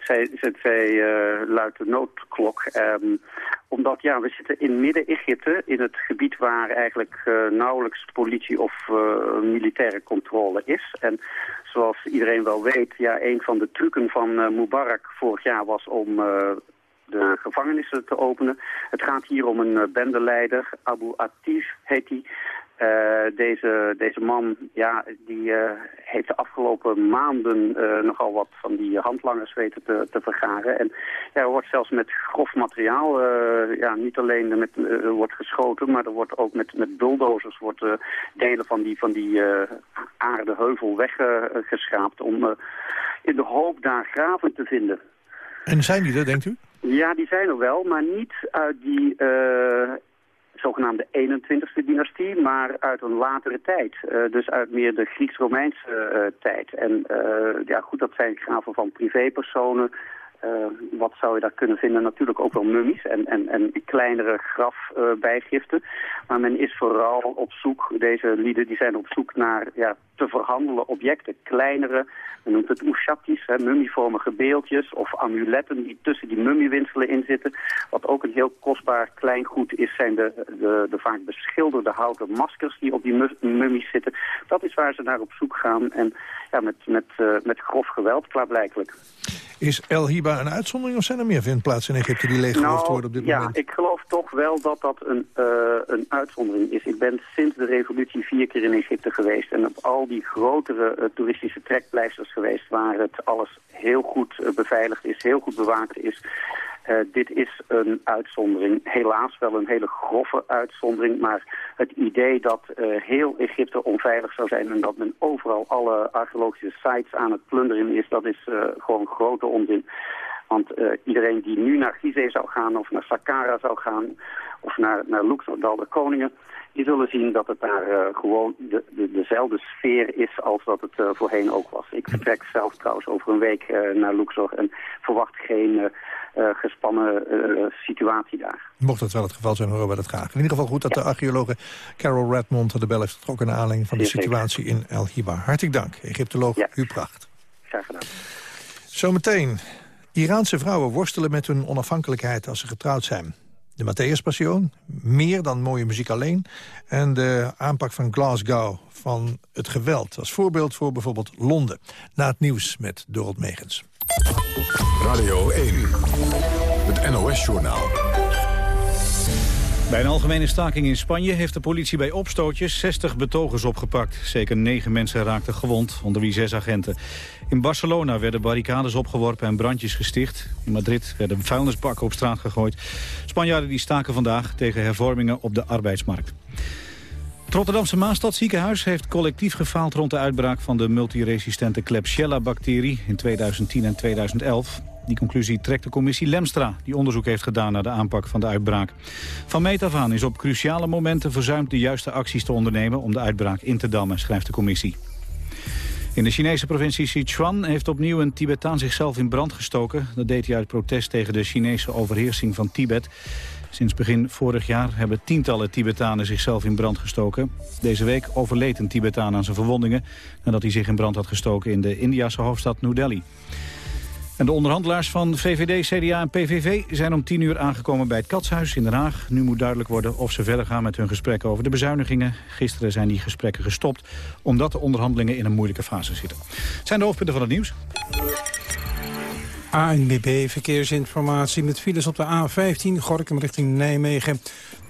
zij, zij, zij uh, luidt de noodklok. Um, omdat ja, we zitten in midden-Egypte, in het gebied waar eigenlijk nauwelijks politie of militaire controle is. En zoals iedereen wel weet, ja, een van de trucken van Mubarak vorig jaar was om de gevangenissen te openen. Het gaat hier om een bendeleider, Abu Atif heet hij. Uh, deze, deze man ja, die, uh, heeft de afgelopen maanden uh, nogal wat van die handlangers weten te, te vergaren. En ja, er wordt zelfs met grof materiaal, ja, niet alleen met, wordt geschoten, maar er wordt ook met, met bulldozers wordt, delen van die, van die aardeheuvel weggeschraapt om in de hoop daar graven te vinden. En zijn die er, denkt u? Ja, die zijn er wel, maar niet uit die zogenaamde 21e dynastie, maar uit een latere tijd. Uh, dus uit meer de Grieks-Romeinse uh, tijd. En uh, ja, goed, dat zijn graven van privépersonen, wat zou je daar kunnen vinden? Natuurlijk ook wel mummies en, en, en kleinere grafbijgiften. Maar men is vooral op zoek, deze lieden die zijn op zoek naar ja, te verhandelen objecten. Kleinere, men noemt het oeshattis, mummievormige beeldjes of amuletten die tussen die mummiewinselen in zitten. Wat ook een heel kostbaar klein goed is, zijn de, de, de vaak beschilderde houten maskers die op die mummies zitten. Dat is waar ze naar op zoek gaan en ja, met, met, uh, met grof geweld, klaarblijkelijk. Is El Hiba een uitzondering of zijn er meer vindplaatsen in Egypte die leeggeroofd nou, worden op dit ja, moment? ik geloof toch wel dat dat een, uh, een uitzondering is. Ik ben sinds de revolutie vier keer in Egypte geweest en op al die grotere uh, toeristische trekpleisters geweest waar het alles heel goed uh, beveiligd is, heel goed bewaakt is. Uh, dit is een uitzondering, helaas wel een hele grove uitzondering, maar het idee dat heel Egypte onveilig zou zijn en dat men overal alle archeologische sites aan het plunderen is, dat is gewoon grote onzin. Want iedereen die nu naar Gizeh zou gaan of naar Saqqara zou gaan of naar, naar Luxor, Dal de Koningen, die zullen zien dat het daar uh, gewoon de, de, dezelfde sfeer is als dat het uh, voorheen ook was. Ik vertrek zelf trouwens over een week naar Luxor en verwacht geen gespannen situatie daar. Mocht dat wel het geval zijn, horen we dat graag. In ieder geval goed dat de archeologe Carol Redmond de bel heeft getrokken... naar aanleiding van de situatie in El Hiba. Hartelijk dank, Egyptoloog ja. Huub Pracht. Graag gedaan. Zometeen. Iraanse vrouwen worstelen met hun onafhankelijkheid als ze getrouwd zijn. De Matthäus-passion, meer dan mooie muziek alleen... en de aanpak van Glasgow van het geweld... als voorbeeld voor bijvoorbeeld Londen. Na het nieuws met Dorot Megens. Radio 1, het NOS-journaal. Bij een algemene staking in Spanje heeft de politie bij opstootjes 60 betogers opgepakt. Zeker negen mensen raakten gewond, onder wie zes agenten. In Barcelona werden barricades opgeworpen en brandjes gesticht. In Madrid werden vuilnisbakken op straat gegooid. Spanjaarden die staken vandaag tegen hervormingen op de arbeidsmarkt. Het Rotterdamse Maastadziekenhuis heeft collectief gefaald rond de uitbraak van de multiresistente Klebsiella-bacterie in 2010 en 2011. Die conclusie trekt de commissie Lemstra, die onderzoek heeft gedaan naar de aanpak van de uitbraak. Van meet af aan is op cruciale momenten verzuimd de juiste acties te ondernemen om de uitbraak in te dammen, schrijft de commissie. In de Chinese provincie Sichuan heeft opnieuw een Tibetaan zichzelf in brand gestoken. Dat deed hij uit protest tegen de Chinese overheersing van Tibet. Sinds begin vorig jaar hebben tientallen Tibetanen zichzelf in brand gestoken. Deze week overleed een Tibetaan aan zijn verwondingen... nadat hij zich in brand had gestoken in de Indiase hoofdstad New Delhi. En de onderhandelaars van VVD, CDA en PVV zijn om tien uur aangekomen bij het Katshuis in Den Haag. Nu moet duidelijk worden of ze verder gaan met hun gesprekken over de bezuinigingen. Gisteren zijn die gesprekken gestopt omdat de onderhandelingen in een moeilijke fase zitten. Zijn de hoofdpunten van het nieuws. ANBB Verkeersinformatie met files op de A15 Gorkum richting Nijmegen.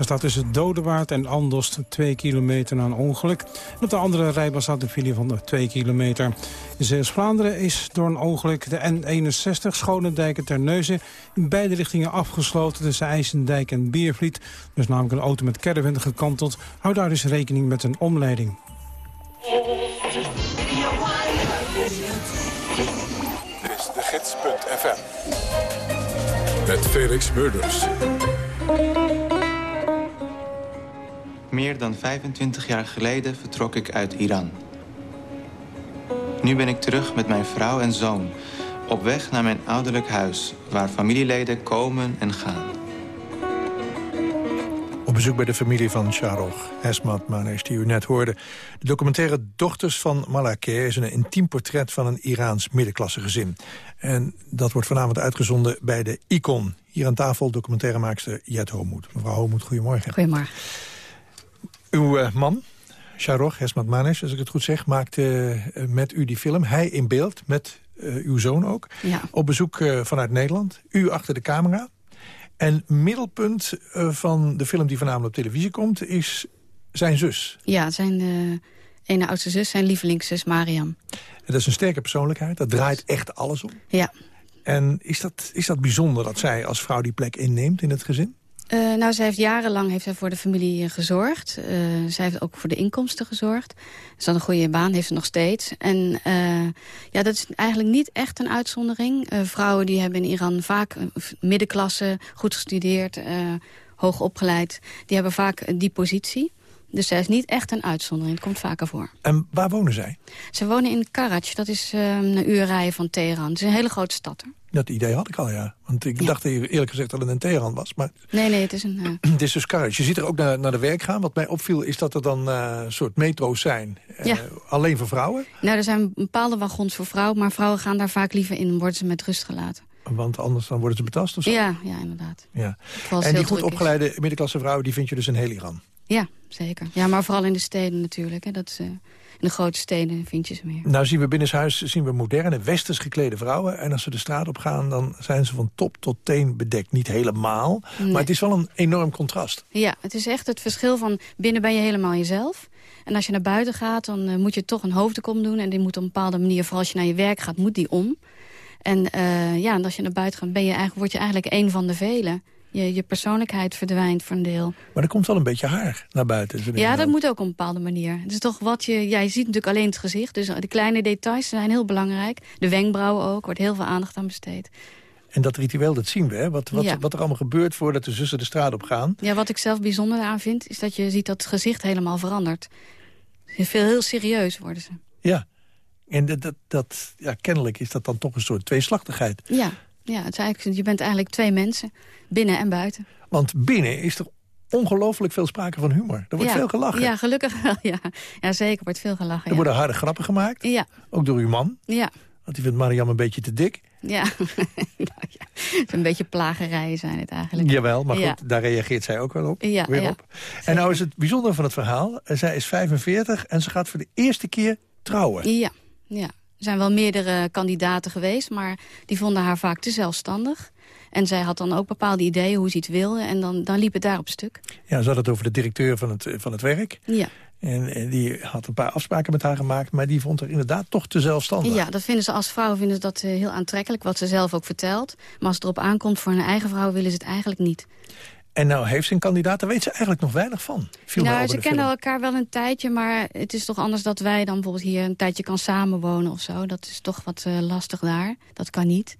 Er staat tussen Dodewaard en Andost 2 kilometer na een ongeluk. En op de andere rijbaan staat een file van 2 kilometer. In Zeeuws-Vlaanderen is door een ongeluk de N61 Schonendijk en Terneuzen... in beide richtingen afgesloten tussen IJsendijk en Beervliet. Er is namelijk een auto met caravan gekanteld. Hou daar dus rekening met een omleiding. gids.fm. Met Felix Murders. Meer dan 25 jaar geleden vertrok ik uit Iran. Nu ben ik terug met mijn vrouw en zoon... op weg naar mijn ouderlijk huis... waar familieleden komen en gaan. Op bezoek bij de familie van Shahrokh Hesmat Manesh, die u net hoorde. De documentaire Dochters van Malaké is een intiem portret van een Iraans middenklasse gezin. En dat wordt vanavond uitgezonden bij de Icon. Hier aan tafel documentairemaakster Jet Homoed. Mevrouw Homoed, goedemorgen. Goedemorgen. Uw uh, man, Shahrokh Hesmat Manesh, als ik het goed zeg, maakte uh, met u die film. Hij in beeld, met uh, uw zoon ook. Ja. Op bezoek vanuit Nederland. U achter de camera. En middelpunt uh, van de film die vanavond op televisie komt... is zijn zus. Ja, zijn ene oudste zus, zijn lievelingszus Mariam. En dat is een sterke persoonlijkheid. Dat draait echt alles om. Ja. En is dat, is dat bijzonder dat zij als vrouw die plek inneemt in het gezin? Uh, nou, zij heeft jarenlang heeft zij voor de familie gezorgd. Uh, zij heeft ook voor de inkomsten gezorgd. Ze had een goede baan, heeft ze nog steeds. En ja, dat is eigenlijk niet echt een uitzondering. vrouwen die hebben in Iran vaak middenklasse, goed gestudeerd, hoog opgeleid. Die hebben vaak die positie. Dus zij is niet echt een uitzondering. Het komt vaker voor. En waar wonen zij? Ze wonen in Karaj. Dat is een uur rijden van Teheran. Het is een hele grote stad. Hoor. Dat idee had ik al, ja. Want ik Ja. dacht eerlijk gezegd dat het een Teheran was. Maar Nee, nee, het is een... eh, het is dus Karaj. Je ziet er ook naar, naar de werk gaan. Wat mij opviel is dat er dan eh, een soort metro's zijn. eh, Ja. Alleen voor vrouwen. nou, er zijn bepaalde wagons voor vrouwen... maar vrouwen gaan daar vaak liever in en worden ze met rust gelaten. Want anders dan worden ze betast of zo. Ja, ja, inderdaad. Ja. En die goed opgeleide middenklasse vrouwen... die vind je dus in heel Iran. Ja, zeker. Ja, maar vooral in de steden natuurlijk. Hè. Dat is, eh, in de grote steden vind je ze meer. Nou zien we binnenshuis zien we moderne, westers geklede vrouwen. En als ze de straat op gaan, dan zijn ze van top tot teen bedekt. Niet helemaal, Nee. maar het is wel een enorm contrast. Ja, het is echt het verschil van binnen ben je helemaal jezelf. En als je naar buiten gaat, dan eh, moet je toch een hoofdkom doen. En die moet op een bepaalde manier, vooral als je naar je werk gaat, moet die om. En eh, ja, en als je naar buiten gaat, ben je eigenlijk, word je eigenlijk één van de velen. Je, je persoonlijkheid verdwijnt voor een deel. Maar er komt wel een beetje haar naar buiten. Ja, dat moet ook op een bepaalde manier. Het is toch wat je... Jij ziet natuurlijk alleen het gezicht. Dus de kleine details zijn heel belangrijk. De wenkbrauwen ook. wordt heel veel aandacht aan besteed. En dat ritueel, dat zien we. Hè? Wat, wat, Ja. wat er allemaal gebeurt voordat de zussen de straat op gaan. Ja, wat ik zelf bijzonder aan vind... is dat je ziet dat het gezicht helemaal verandert. Veel heel serieus worden ze. Ja. En dat, dat, dat, ja, kennelijk is dat dan toch een soort tweeslachtigheid. Ja, ja het is eigenlijk, je bent eigenlijk twee mensen. Binnen en buiten. Want binnen is er ongelooflijk veel sprake van humor. Er wordt ja. veel gelachen. Ja, gelukkig wel. Ja, ja zeker wordt veel gelachen. Er ja. worden harde grappen gemaakt. Ja, Ook door uw man. ja, Want die vindt Mariam een beetje te dik. ja. nou, ja. Een beetje plagerijen zijn het eigenlijk. Jawel, maar goed, Ja. daar reageert zij ook wel op. Ja, weer op. En nou is het bijzondere van het verhaal. Zij is 45 en ze gaat voor de eerste keer trouwen. Ja, ja. Er zijn wel meerdere kandidaten geweest, maar die vonden haar vaak te zelfstandig. En zij had dan ook bepaalde ideeën hoe ze iets wilde. En dan, dan liep het daar op stuk. Ja, ze had het over de directeur van het, van het werk. Ja. En, die had een paar afspraken met haar gemaakt... maar die vond haar inderdaad toch te zelfstandig. ja, dat vinden ze als vrouw vinden ze dat eh, heel aantrekkelijk, wat ze zelf ook vertelt. Maar als het erop aankomt voor hun eigen vrouw willen ze het eigenlijk niet. En nou heeft ze een kandidaat, daar weet ze eigenlijk nog weinig van. Viel nou, ze kennen elkaar wel een tijdje, maar het is toch anders dat wij dan bijvoorbeeld hier een tijdje kan samenwonen of zo. Dat is toch wat eh, lastig daar. Dat kan niet.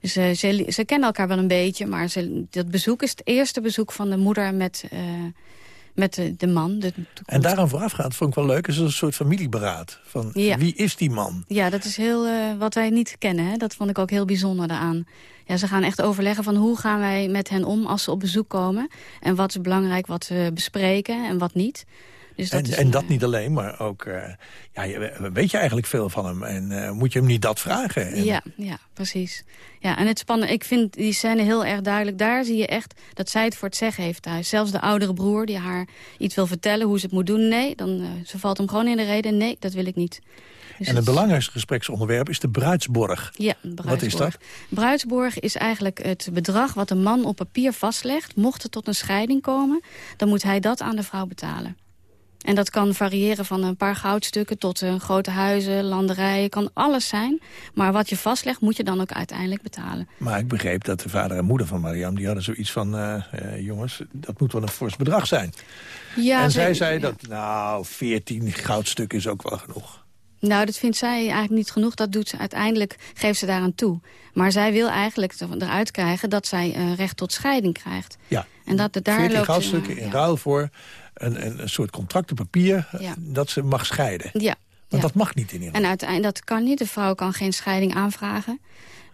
Dus eh, ze, ze kennen elkaar wel een beetje, maar ze, dat bezoek is het eerste bezoek van de moeder met, eh, met de, de man. De, En daaraan voorafgaand vond ik wel leuk, is een soort familieberaad. Van Ja. wie is die man? Ja, dat is heel eh, wat wij niet kennen. Hè? Dat vond ik ook heel bijzonder daaraan. Ja, ze gaan echt overleggen van hoe gaan wij met hen om als ze op bezoek komen. En wat is belangrijk wat we bespreken en wat niet. Dus dat en, en een, dat niet alleen, maar ook... eh, ja, weet je eigenlijk veel van hem? En eh, moet je hem niet dat vragen? En- Ja, ja, precies. Ja, en het spannende, ik vind die scène heel erg duidelijk. Daar zie je echt dat zij het voor het zeggen heeft thuis. Zelfs de oudere broer die haar iets wil vertellen hoe ze het moet doen. Nee, dan, eh, ze valt hem gewoon in de reden. Nee, dat wil ik niet. Dus en het belangrijkste gespreksonderwerp is de bruidsborg. Ja, Wat is dat? Bruidsborg is eigenlijk het bedrag wat de man op papier vastlegt. Mocht het tot een scheiding komen, dan moet hij dat aan de vrouw betalen. En dat kan variëren van een paar goudstukken tot grote huizen, landerijen. kan alles zijn. Maar wat je vastlegt, moet je dan ook uiteindelijk betalen. Maar ik begreep dat de vader en moeder van Mariam... die hadden zoiets van, eh, eh, jongens, dat moet wel een fors bedrag zijn. Ja, en zij zei dat, nou, 14 goudstukken is ook wel genoeg. Nou, dat vindt zij eigenlijk niet genoeg. Dat doet ze uiteindelijk, geeft ze daaraan toe. Maar zij wil eigenlijk eruit krijgen dat zij eh, recht tot scheiding krijgt. Ja, En dat, daar 14 loopt ze- goudstukken in ruil voor een, een, een soort contract op papier Ja. dat ze mag scheiden. Ja. Ja. dat mag niet in Ierland. En uiteindelijk, dat kan niet. De vrouw kan geen scheiding aanvragen.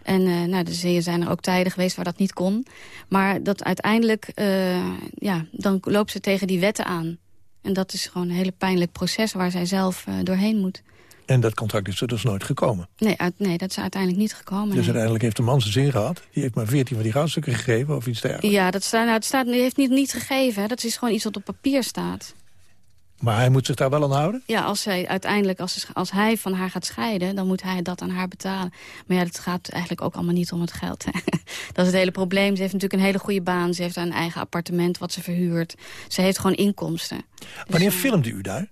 En eh nou, er zijn er ook tijden geweest waar dat niet kon. Maar dat uiteindelijk, eh, ja, dan loopt ze tegen die wetten aan. En dat is gewoon een hele pijnlijk proces waar zij zelf eh, doorheen moet. En dat contract is er dus nooit gekomen. Nee, uit, nee, dat is uiteindelijk niet gekomen. Dus nee. uiteindelijk heeft de man zijn zin gehad. Die heeft maar 14 van die goudstukken gegeven of iets dergelijks. Ja, dat staat, nou, het staat, die heeft niet, niet gegeven. hè. Dat is gewoon iets wat op papier staat. Maar hij moet zich daar wel aan houden. Ja, als, zij uiteindelijk, als, als hij van haar gaat scheiden... dan moet hij dat aan haar betalen. Maar ja, het gaat eigenlijk ook allemaal niet om het geld. hè. dat is het hele probleem. Ze heeft natuurlijk een hele goede baan. Ze heeft een eigen appartement wat ze verhuurt. Ze heeft gewoon inkomsten. Wanneer filmde u daar?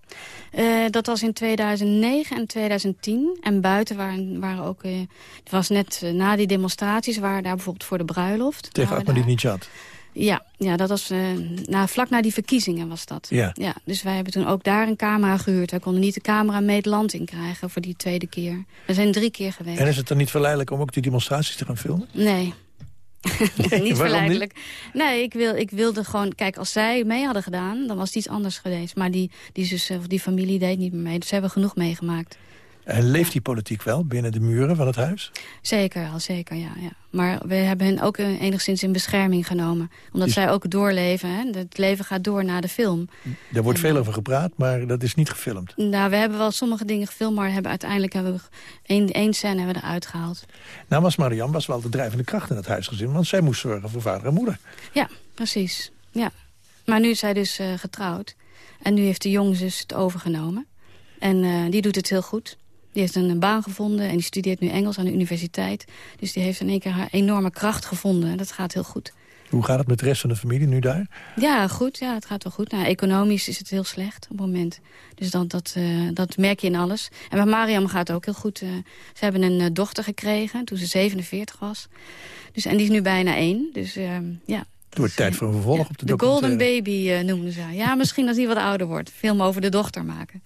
Eh, dat was in 2009 en 2010. En buiten waren, waren ook... eh, het was net eh, na die demonstraties... waren daar bijvoorbeeld voor de bruiloft. Tegen Ahmadinejad. Ja, ja, dat was eh, na, vlak na die verkiezingen was dat. Ja. dus wij hebben toen ook daar een camera gehuurd. Wij konden niet de camera mee het land in krijgen voor die tweede keer. We zijn drie keer geweest. En is het dan niet verleidelijk om ook die demonstraties te gaan filmen? Nee. niet verleidelijk. Nee, ik, wil, ik wilde gewoon... Kijk, als zij mee hadden gedaan, dan was het iets anders geweest. Maar die, die zus of die familie deed niet meer mee. Dus ze hebben genoeg meegemaakt. En leeft die politiek wel binnen de muren van het huis? Zeker wel, zeker, ja. ja. Maar we hebben hen ook eh, enigszins in bescherming genomen. Omdat Is- zij ook doorleven. Hè? Het leven gaat door na de film. Daar wordt veel over gepraat, maar dat is niet gefilmd. Nou, we hebben wel sommige dingen gefilmd, maar hebben uiteindelijk hebben we één, één scène hebben we eruit gehaald. Nou was Marianne was wel de drijvende kracht in het huisgezin... want zij moest zorgen voor vader en moeder. Ja, precies. Ja. Maar nu is zij dus eh, getrouwd. En nu heeft de jongzus het overgenomen. En eh, die doet het heel goed. Die heeft een, baan gevonden en die studeert nu Engels aan de universiteit. Dus die heeft in één keer haar enorme kracht gevonden. Dat gaat heel goed. Hoe gaat het met de rest van de familie nu daar? Ja, goed. Ja, het gaat wel goed. Nou, economisch is het heel slecht op het moment. Dus dat, dat, eh, dat merk je in alles. En bij Mariam gaat het ook heel goed. eh. ze hebben een eh, dochter gekregen toen ze 47 was. Dus, en die is nu bijna één. Dus ehm, ja, Het wordt tijd voor een vervolg op de, de Golden. Baby eh, noemden ze. Ja, misschien als hij wat ouder wordt. Film over de dochter maken.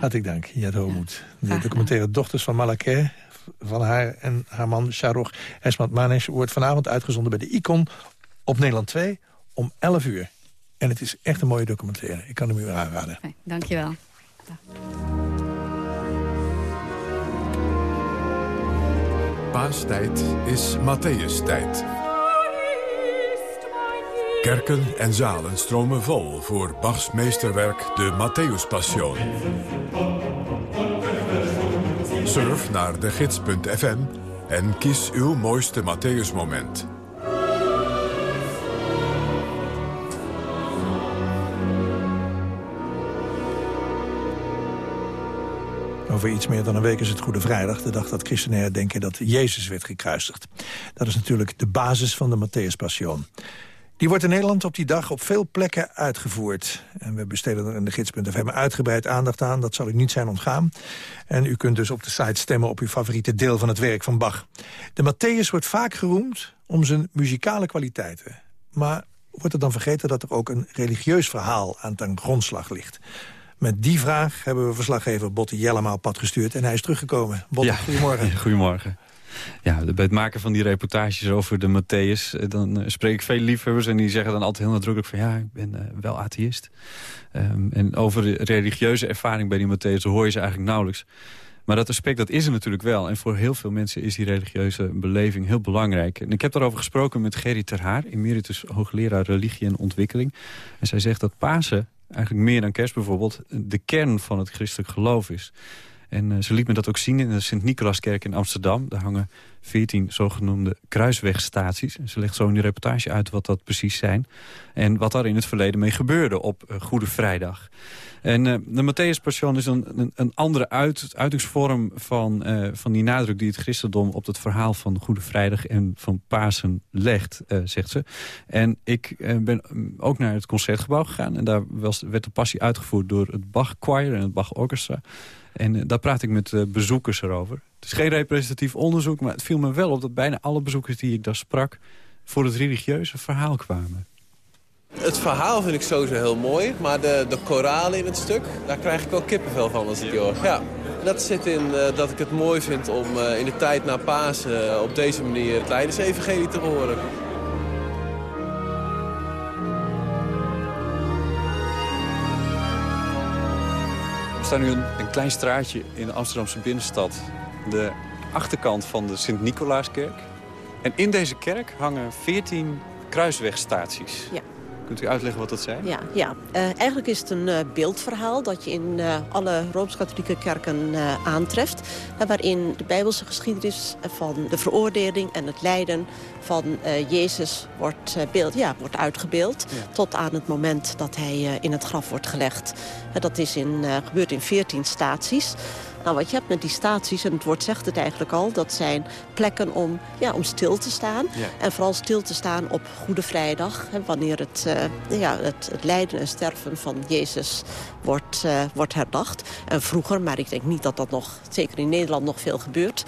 Hartelijk dank, Jet Homoed. De documentaire Dochters van Malaké van haar en haar man Sharoch Esmat Manesh... wordt vanavond uitgezonden bij de Icon op Nederland 2 om 11 uur. En het is echt een mooie documentaire. Ik kan hem u aanraden. Oké, dankjewel. Paastijd is Matthäus-tijd. Kerken en zalen stromen vol voor Bachs meesterwerk de Matthäus-passion. Surf naar de gids.fm en kies uw mooiste Matthäus-moment. Over iets meer dan een week is het Goede Vrijdag. De dag dat christenen herdenken dat Jezus werd gekruisigd. Dat is natuurlijk de basis van de Matthäus Passion. Die wordt in Nederland op die dag op veel plekken uitgevoerd. En we besteden er in de gids.fm uitgebreid aandacht aan. Dat zal u niet zijn ontgaan. En u kunt dus op de site stemmen op uw favoriete deel van het werk van Bach. De Matthäus wordt vaak geroemd om zijn muzikale kwaliteiten. Maar wordt er dan vergeten dat er ook een religieus verhaal aan ten grondslag ligt? Met die vraag hebben we verslaggever Botte Jellema op pad gestuurd. En hij is teruggekomen. Botte, Ja. goedemorgen. Goedemorgen. Ja, bij het maken van die reportages over de Matthäus... eh, dan eh, spreek ik veel liefhebbers en die zeggen dan altijd heel nadrukkelijk van... ja, ik ben eh, wel atheïst. Ehm, en over de religieuze ervaring bij die Matthäus hoor je ze eigenlijk nauwelijks. Maar dat aspect, dat is er natuurlijk wel. En voor heel veel mensen is die religieuze beleving heel belangrijk. En ik heb daarover gesproken met Gerry Terhaar... emeritus hoogleraar religie en ontwikkeling. En zij zegt dat Pasen, eigenlijk meer dan kerst bijvoorbeeld... de kern van het christelijk geloof is. En eh, ze liet me dat ook zien in de Sint-Nicolaaskerk in Amsterdam. Daar hangen veertien zogenoemde kruiswegstaties. En ze legt zo in die reportage uit wat dat precies zijn. En wat daar in het verleden mee gebeurde op eh, Goede Vrijdag. En eh, de Matthäus Passion is een, een, een andere uit, uitingsvorm van, eh, van die nadruk... die het christendom op het verhaal van Goede Vrijdag en van Pasen legt, eh, zegt ze. En ik ben ook naar het Concertgebouw gegaan. En daar was, werd de passie uitgevoerd door het Bach Choir en het Bach Orchestra. En daar praat ik met bezoekers erover. Het is geen representatief onderzoek, maar het viel me wel op... dat bijna alle bezoekers die ik daar sprak voor het religieuze verhaal kwamen. Het verhaal vind ik sowieso heel mooi, maar de, de koralen in het stuk, daar krijg ik wel kippenvel van als ik die hoor. Ja, dat zit in eh, dat ik het mooi vind om eh, in de tijd na Pasen eh, op deze manier het Leidensevangelie te horen. We staan nu een, een klein straatje in de Amsterdamse binnenstad. De achterkant van de Sint-Nicolaaskerk. En in deze kerk hangen 14 kruiswegstaties. Ja. Kunt u uitleggen wat dat zijn? Ja, ja. Eh, eigenlijk is het een eh, beeldverhaal dat je in eh, alle Rooms-Katholieke kerken aantreft. waarin de Bijbelse geschiedenis van de veroordeling en het lijden van Jezus wordt, beeld, ja, wordt uitgebeeld. Tot aan het moment dat hij in het graf wordt gelegd. Dat is in, gebeurt in 14 staties. Nou, wat je hebt met die staties, en het woord zegt het eigenlijk al... dat zijn plekken om, ja, om stil te staan. Ja. En vooral stil te staan op Goede Vrijdag... Hè, wanneer het, eh, ja, het, het lijden en sterven van Jezus wordt, eh, wordt herdacht. En vroeger, maar ik denk niet dat dat nog, zeker in Nederland, nog veel gebeurt...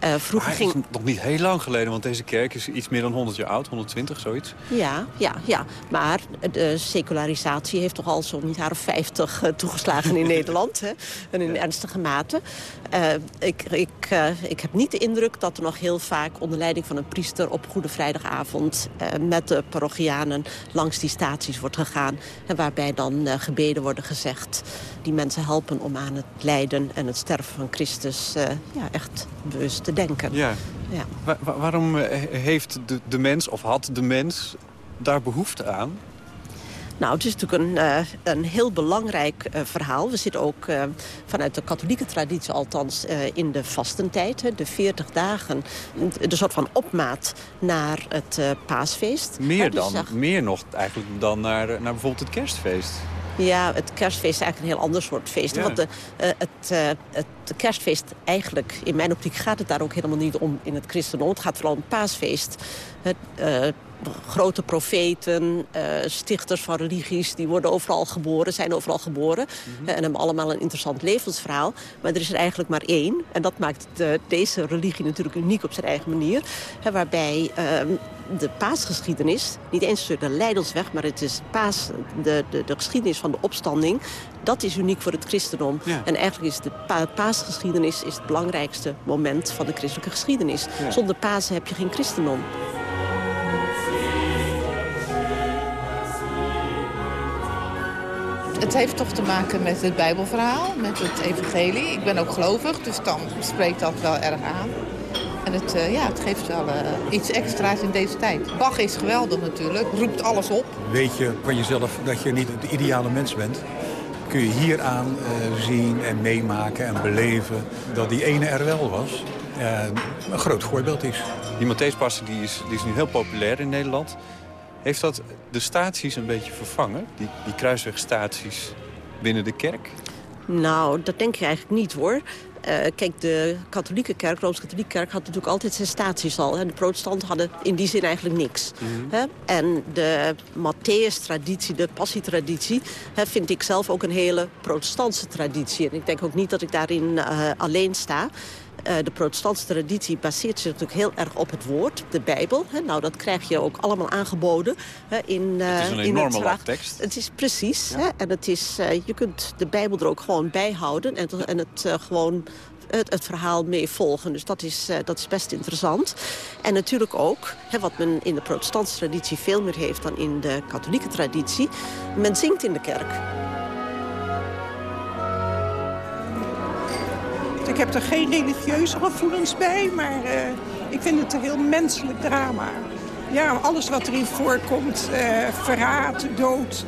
eh, vroeger het is nog niet heel lang geleden, want deze kerk is iets meer dan 100 jaar oud. 120, zoiets. Ja, ja, ja. Maar de secularisatie heeft toch al zo'n jaar of 50 eh, toegeslagen in Nederland. Hè? En in ernstige mate. Eh, ik, ik, eh, ik heb niet de indruk dat er nog heel vaak onder leiding van een priester... op Goede Vrijdagavond eh, met de parochianen langs die staties wordt gegaan. En waarbij dan gebeden worden gezegd. Die mensen helpen om aan het lijden en het sterven van Christus ja, echt bewust te denken. Ja. Ja. Wa- wa- waarom heeft de, de mens, of had de mens, daar behoefte aan? Nou, het is natuurlijk een, eh, een heel belangrijk eh, verhaal. We zitten ook eh, vanuit de katholieke traditie althans in de vastentijd. Hè, de 40 dagen, de soort van opmaat naar het paasfeest. Meer, dus dan, meer nog eigenlijk dan naar, naar bijvoorbeeld het kerstfeest. Ja, het kerstfeest is eigenlijk een heel ander soort feest. Ja. Want de, het, het kerstfeest eigenlijk, in mijn optiek gaat het daar ook helemaal niet om in het christendom. Het gaat vooral om het paasfeest. Het, grote profeten, eh, stichters van religies, die worden overal geboren, zijn overal geboren. eh, en hebben allemaal een interessant levensverhaal. Maar er is er eigenlijk maar één. En dat maakt de, deze religie natuurlijk uniek op zijn eigen manier. Hè, waarbij ehm, de paasgeschiedenis, niet eens de lijdensweg... maar het is paas, de, de, de geschiedenis van de opstanding... dat is uniek voor het christendom. Ja. En eigenlijk is de pa paasgeschiedenis is het belangrijkste moment van de christelijke geschiedenis. Ja. Zonder Pasen heb je geen christendom. Het heeft toch te maken met het Bijbelverhaal, met het evangelie. Ik ben ook gelovig, dus dan spreekt dat wel erg aan. En het, eh, ja, het geeft wel eh, iets extra's in deze tijd. Bach is geweldig natuurlijk, roept alles op. Weet je van jezelf dat je niet de ideale mens bent? Kun je hieraan eh, zien en meemaken en beleven dat die ene er wel was. eh, een groot voorbeeld is. Die Matthäuspassen die is, die is nu heel populair in Nederland. Heeft dat de staties een beetje vervangen? Die, die kruiswegstaties binnen de kerk? Nou, dat denk ik eigenlijk niet hoor. Eh, kijk, de katholieke kerk, Rooms-Katholieke kerk... had natuurlijk altijd zijn staties al. En de protestanten hadden in die zin eigenlijk niks. Hè? En de Matthäus-traditie, de passietraditie... hè, vind ik zelf ook een hele protestantse traditie. En ik denk ook niet dat ik daarin eh, alleen sta. Eh, de protestantse traditie baseert zich natuurlijk heel erg op het woord, de Bijbel. Hè. Nou, dat krijg je ook allemaal aangeboden hè, in, eh Het is een in enorme labtekst. Het is precies. Hè? En het is, eh, je kunt de Bijbel er ook gewoon bij houden en, het- en het eh, gewoon het, het verhaal mee volgen. Dus dat is, eh, dat is best interessant. En natuurlijk ook, hè, wat men in de protestantse traditie veel meer heeft dan in de katholieke traditie. Men zingt in de kerk. Ik heb er geen religieuze gevoelens bij, maar eh, ik vind het een heel menselijk drama. Ja, alles wat erin voorkomt, eh, verraad, dood,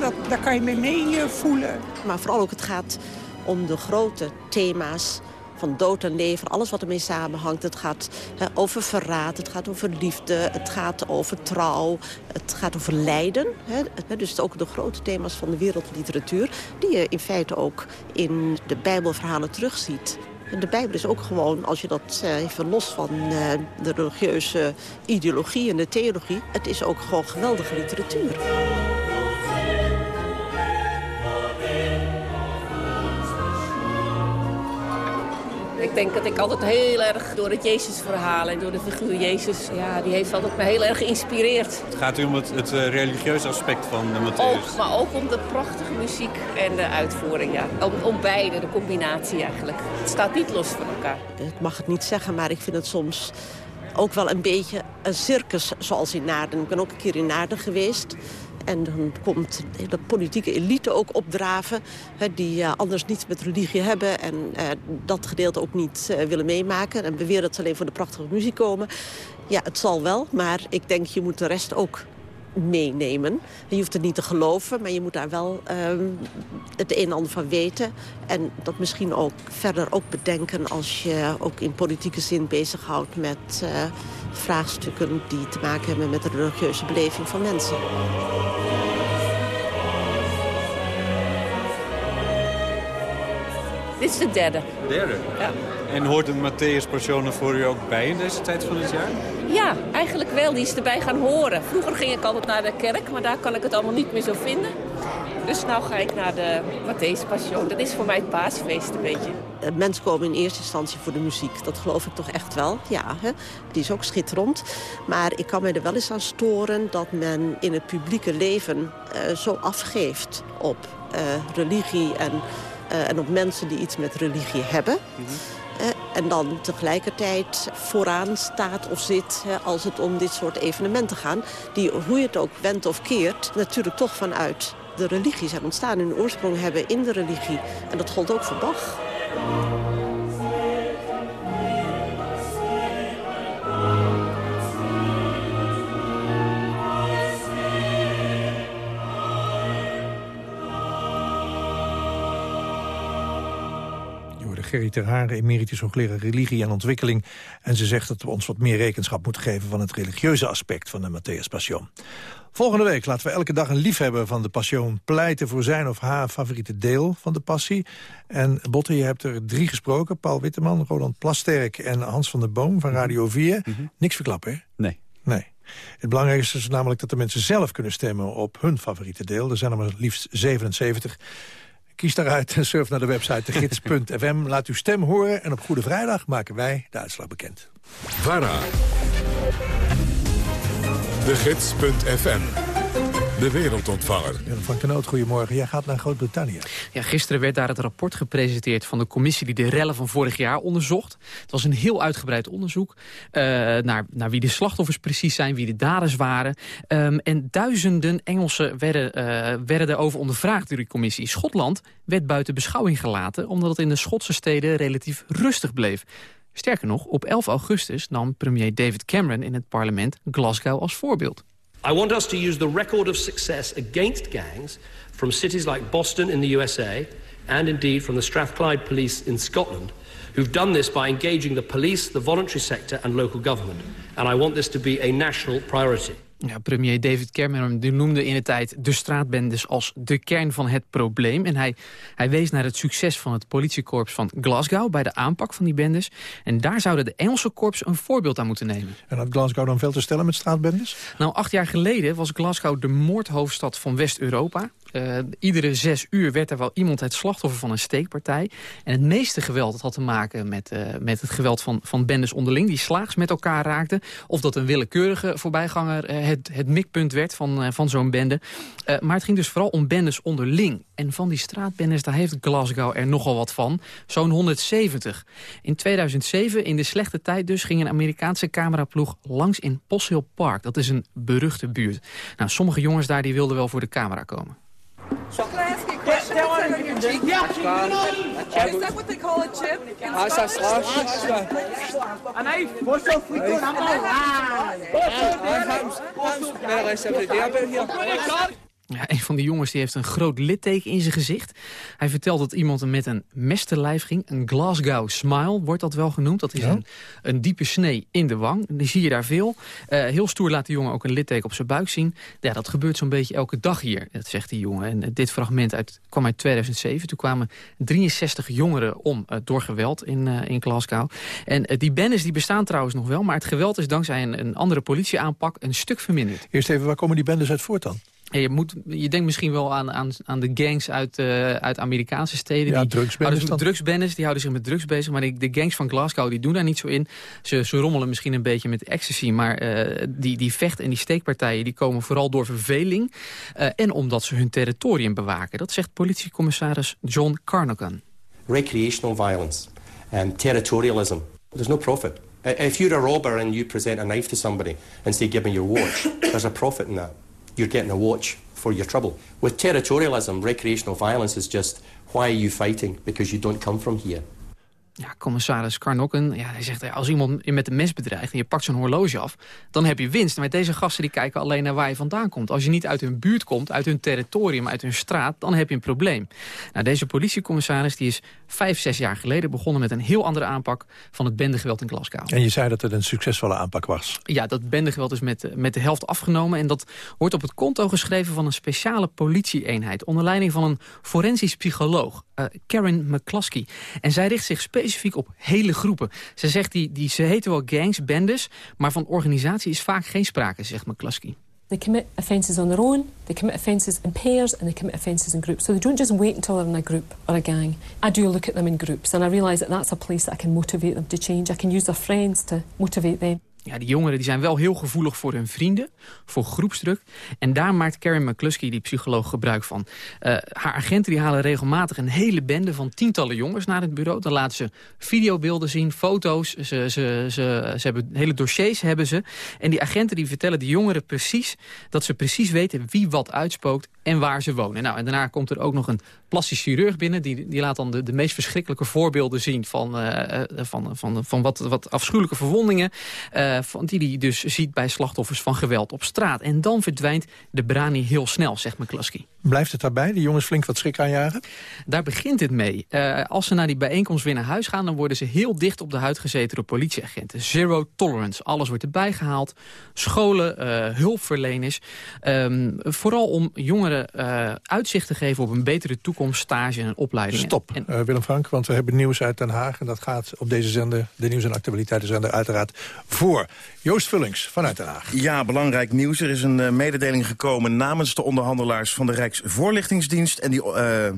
dat, daar kan je mee mee voelen. Maar vooral ook het gaat om de grote thema's van dood en leven, alles wat ermee samenhangt. Het gaat over verraad, het gaat over liefde, het gaat over trouw, het gaat over lijden. Hè. Dus ook de grote thema's van de wereldliteratuur... die je in feite ook in de Bijbelverhalen terugziet. De Bijbel is ook gewoon, als je dat eh, even los van eh, de religieuze ideologie en de theologie... het is ook gewoon geweldige literatuur. Denk dat ik altijd heel erg door het Jezusverhaal en door de figuur Jezus... ja, die heeft altijd me heel erg geïnspireerd. Het gaat u om het, het eh, religieuze aspect van de Matthäus. Ook, maar ook om de prachtige muziek en de uitvoering, ja. Om, om beide, de combinatie eigenlijk. Het staat niet los van elkaar. Ik mag het niet zeggen, maar ik vind het soms ook wel een beetje een circus zoals in Naarden. Ik ben ook een keer in Naarden geweest. En dan komt de politieke elite ook opdraven... Die uh, anders niets met religie hebben... en uh, dat gedeelte ook niet uh, willen meemaken. En beweren dat ze alleen voor de prachtige muziek komen. Ja, het zal wel, maar ik denk je moet de rest ook meenemen. Je hoeft het niet te geloven, maar je moet daar wel um, het een en ander van weten. En dat misschien ook verder ook bedenken als je ook in politieke zin bezighoudt met uh, vraagstukken die te maken hebben met de religieuze beleving van mensen. Dit is de derde. Derde? Ja. En hoort de Matthäus Passion voor u ook bij in deze tijd van het jaar? Ja, eigenlijk wel. Die is erbij gaan horen. Vroeger ging ik altijd naar de kerk, maar daar kan ik het allemaal niet meer zo vinden. Dus nu ga ik naar de Matthäus Passion. Dat is voor mij het paasfeest een beetje. Mensen komen in eerste instantie voor de muziek. Dat geloof ik toch echt wel. Ja, hè? die is ook schitterend. Maar ik kan me er wel eens aan storen dat men in het publieke leven uh, zo afgeeft op uh, religie en, uh, en op mensen die iets met religie hebben. Mm -hmm. En dan tegelijkertijd vooraan staat of zit als het om dit soort evenementen gaat. Die, hoe je het ook wendt of keert, natuurlijk toch vanuit de religie zijn ontstaan. Hun oorsprong hebben in de religie. En dat gold ook voor Bach. Gerry Ter Haren, emeritus hoogleraar religie en ontwikkeling. En ze zegt dat we ons wat meer rekenschap moeten geven... van het religieuze aspect van de Matthäus Passion. Volgende week laten we elke dag een liefhebber van de Passion... pleiten voor zijn of haar favoriete deel van de passie. En Botte, je hebt er drie gesproken. Paul Witteman, Roland Plasterk en Hans van der Boom van Radio 4. Mhm. Niks verklappen, hè? Nee. Nee. Het belangrijkste is namelijk dat de mensen zelf kunnen stemmen op hun favoriete deel. Er zijn er maar liefst 77. Kies daaruit en surf naar de website degids.fm. Laat uw stem horen en op Goede Vrijdag maken wij de uitslag bekend. VARA. De. De wereldontvanger. Van Knoot, goedemorgen. Jij gaat naar Groot-Brittannië. Ja, gisteren werd daar het rapport gepresenteerd van de commissie die de rellen van vorig jaar onderzocht. Het was een heel uitgebreid onderzoek uh, naar, naar wie de slachtoffers precies zijn, wie de daders waren. Um, en duizenden Engelsen werden, uh, werden daarover ondervraagd door die commissie. Schotland werd buiten beschouwing gelaten omdat het in de Schotse steden relatief rustig bleef. Sterker nog, op 11 augustus nam premier David Cameron in het parlement Glasgow als voorbeeld. I want us to use the record of success against gangs from cities like Boston in the USA and indeed from the Strathclyde police in Scotland who've done this by engaging the police, the voluntary sector and local government. And I want this to be a national priority. Ja, premier David Cameron die noemde in de tijd de straatbendes als de kern van het probleem. En hij, hij wees naar het succes van het politiekorps van Glasgow bij de aanpak van die bendes. En daar zouden de Engelse korps een voorbeeld aan moeten nemen. En had Glasgow dan veel te stellen met straatbendes? Nou, acht jaar geleden was Glasgow de moordhoofdstad van West-Europa. Uh, iedere zes uur werd er wel iemand het slachtoffer van een steekpartij. En het meeste geweld had te maken met, uh, met het geweld van, van bendes onderling... die slaags met elkaar raakten. Of dat een willekeurige voorbijganger uh, het, het mikpunt werd van, van zo'n bende. maar het ging dus vooral om bendes onderling. En van die straatbendes, daar heeft Glasgow er nogal wat van. Zo'n 170. In 2007, in de slechte tijd dus, ging een Amerikaanse cameraploeg langs in Posh Hill Park. Dat is een beruchte buurt. Nou, sommige jongens daar die wilden wel voor de camera komen. So can I ask you a question? Yeah, What's that on your cheek? Yeah, you know, is that what they call a chip? In Ah, ça slash. A knife? What's up, we doing? I'm all Ja, een van die jongens die heeft een groot litteken in zijn gezicht. Hij vertelt dat iemand met een mes te lijf ging. Een Glasgow smile wordt dat wel genoemd. Dat is Ja. een, een diepe snee in de wang. Die zie je daar veel. Eh, heel stoer laat die jongen ook een litteken op zijn buik zien. Ja, dat gebeurt zo'n beetje elke dag hier, dat zegt die jongen. En dit fragment uit, kwam uit 2007. Toen kwamen 63 jongeren om eh, door geweld in, eh, in Glasgow. En die bennis die bestaan trouwens nog wel. Maar het geweld is dankzij een, een andere politieaanpak een stuk verminderd. Eerst even, waar komen die bendes uit voort dan? Je, moet, je denkt misschien wel aan, aan, aan de gangs uit, eh, uit Amerikaanse steden. Ja, die drugsbendes houden zich met dan? drugsbendes, die houden zich met drugs bezig. Maar die, de gangs van Glasgow die doen daar niet zo in. Ze, ze rommelen misschien een beetje met ecstasy. Maar eh, die, die vecht- en die steekpartijen die komen vooral door verveling. eh, en omdat ze hun territorium bewaken. Dat zegt politiecommissaris John Carnagan. recreational violence, um, territorialism. There's no profit. If you're a robber and you present a knife to somebody and say, give me your watch, there's a profit in that. You're getting a watch for your trouble. With territorialism, recreational violence is just why are you fighting? Because you don't come from here. Ja, commissaris Karnokken, ja, hij zegt, als iemand je met een mes bedreigt... en je pakt zo'n horloge af, dan heb je winst. Maar deze gasten die kijken alleen naar waar je vandaan komt. Als je niet uit hun buurt komt, uit hun territorium, uit hun straat... dan heb je een probleem. Nou, deze politiecommissaris die is vijf, zes jaar geleden... begonnen met een heel andere aanpak van het bendegeweld in Glasgow. En je zei dat het een succesvolle aanpak was. Ja, dat bendegeweld is met, met de helft afgenomen. En dat wordt op het konto geschreven van een speciale politieeenheid... onder leiding van een forensisch psycholoog, uh, Karen McCluskey. En zij richt zich specifiek op hele groepen. Ze zegt, die, die, ze heten wel gangs, bendes... maar van organisatie is vaak geen sprake, zegt McCluskey. They commit offences on their own, they commit offences in pairs, and they commit offences in groups. So they don't just wait until they're in a group or a gang. I do look at them in groups, and I realise that that's a place that I can motivate them to change. I can use their friends to motivate them. Ja, die jongeren die zijn wel heel gevoelig voor hun vrienden, voor groepsdruk. En daar maakt Karen McCluskey, die psycholoog, gebruik van. Uh, haar agenten die halen regelmatig een hele bende van tientallen jongens naar het bureau. Dan laten ze videobeelden zien, foto's, ze, ze, ze, ze hebben hele dossiers hebben ze. En die agenten die vertellen de jongeren precies dat ze precies weten wie wat uitspookt en waar ze wonen. Nou, en daarna komt er ook nog een plastisch chirurg binnen. Die, die laat dan de, de meest verschrikkelijke voorbeelden zien van, uh, van, van, van wat, wat afschuwelijke verwondingen. Uh, van die hij dus ziet bij slachtoffers van geweld op straat. En dan verdwijnt de brani heel snel, zegt McCluskey. Blijft het daarbij? De jongens flink wat schrik aanjagen? Daar begint het mee. Uh, als ze naar die bijeenkomst weer naar huis gaan... dan worden ze heel dicht op de huid gezeten door politieagenten. Zero tolerance. Alles wordt erbij gehaald. Scholen, hulpverleners. Um, vooral om jongeren uh, uitzicht te geven op een betere toekomst, stage en opleiding. Stop, en... Willem Frank, want we hebben nieuws uit Den Haag... en dat gaat op deze zender, de nieuws- en actualiteitenzender, uiteraard voor. Joost Vullings vanuit Den Haag. Ja, belangrijk nieuws. Er is een mededeling gekomen namens de onderhandelaars van de Rijksvoorlichtingsdienst. En die, uh,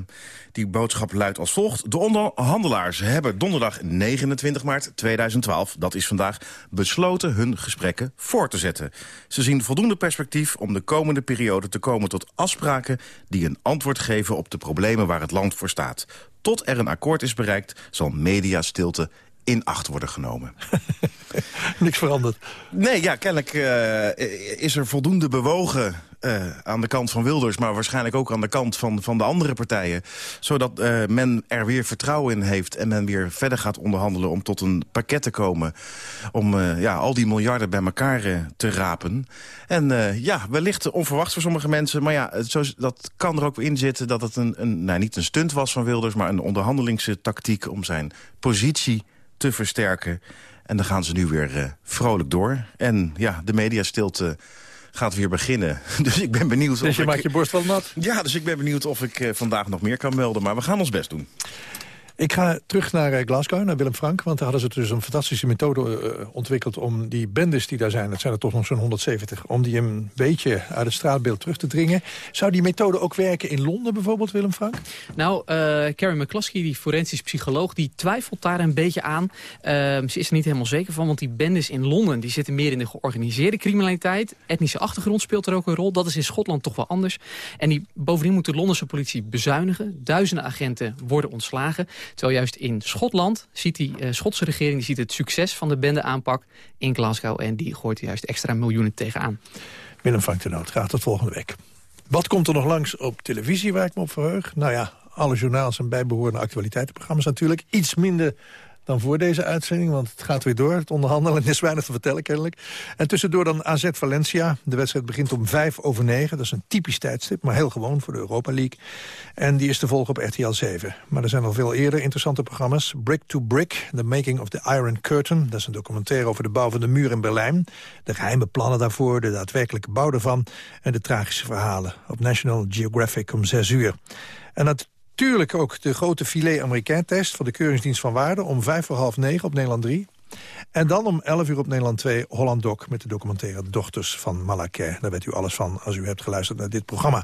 die boodschap luidt als volgt. De onderhandelaars hebben donderdag 29 maart 2012, dat is vandaag, besloten hun gesprekken voor te zetten. Ze zien voldoende perspectief om de komende periode te komen tot afspraken die een antwoord geven op de problemen waar het land voor staat. Tot er een akkoord is bereikt, zal mediastilte in acht worden genomen. Niks veranderd. Nee, ja, kennelijk uh, is er voldoende bewogen uh, aan de kant van Wilders... maar waarschijnlijk ook aan de kant van, van de andere partijen. Zodat uh, men er weer vertrouwen in heeft... en men weer verder gaat onderhandelen om tot een pakket te komen... om ja, al die miljarden bij elkaar te rapen. En ja, wellicht onverwacht voor sommige mensen... maar ja, zo, dat kan er ook in zitten dat het een, een, nou, niet een stunt was van Wilders... maar een onderhandelingstactiek om zijn positie te versterken. En dan gaan ze nu weer uh, vrolijk door. En ja, de mediastilte gaat weer beginnen. Dus ik ben benieuwd... Dus je ik... maakt je borst wel nat? Ja, dus ik ben benieuwd of ik uh, vandaag nog meer kan melden. Maar we gaan ons best doen. Ik ga terug naar Glasgow, naar Willem Frank. Want daar hadden ze dus een fantastische methode uh, ontwikkeld... om die bendes die daar zijn, dat zijn er toch nog zo'n 170... om die een beetje uit het straatbeeld terug te dringen. Zou die methode ook werken in Londen bijvoorbeeld, Willem Frank? Nou, uh, Carrie McCluskey, die forensisch psycholoog... die twijfelt daar een beetje aan. Uh, ze is er niet helemaal zeker van, want die bendes in Londen... die zitten meer in de georganiseerde criminaliteit. Etnische achtergrond speelt er ook een rol. Dat is in Schotland toch wel anders. En die, bovendien moet de Londense politie bezuinigen. Duizenden agenten worden ontslagen... Terwijl juist in Schotland ziet die uh, Schotse regering die ziet het succes van de bendeaanpak in Glasgow. En die gooit juist extra miljoenen tegenaan. Willem Frank de Noot, graag tot volgende week. Wat komt er nog langs op televisie waar ik me op verheug? Nou ja, alle journaals en bijbehorende actualiteitenprogramma's natuurlijk. Iets minder dan voor deze uitzending, want het gaat weer door. Het onderhandelen is weinig te vertellen kennelijk. En tussendoor dan AZ Valencia. De wedstrijd begint om vijf over negen. Dat is een typisch tijdstip, maar heel gewoon voor de Europa League. En die is te volgen op RTL 7. Maar er zijn al veel eerder interessante programma's. Brick to Brick, The Making of the Iron Curtain. Dat is een documentaire over de bouw van de muur in Berlijn. De geheime plannen daarvoor, de daadwerkelijke bouw ervan... en de tragische verhalen op National Geographic om zes uur. En Natuurlijk ook de grote filet Amerikaan-test van de Keuringsdienst van Waarde... om vijf voor half negen op Nederland 3. En dan om 11 uur op Nederland 2 Holland Doc... met de documentaire Dochters van Malaké. Daar weet u alles van als u hebt geluisterd naar dit programma.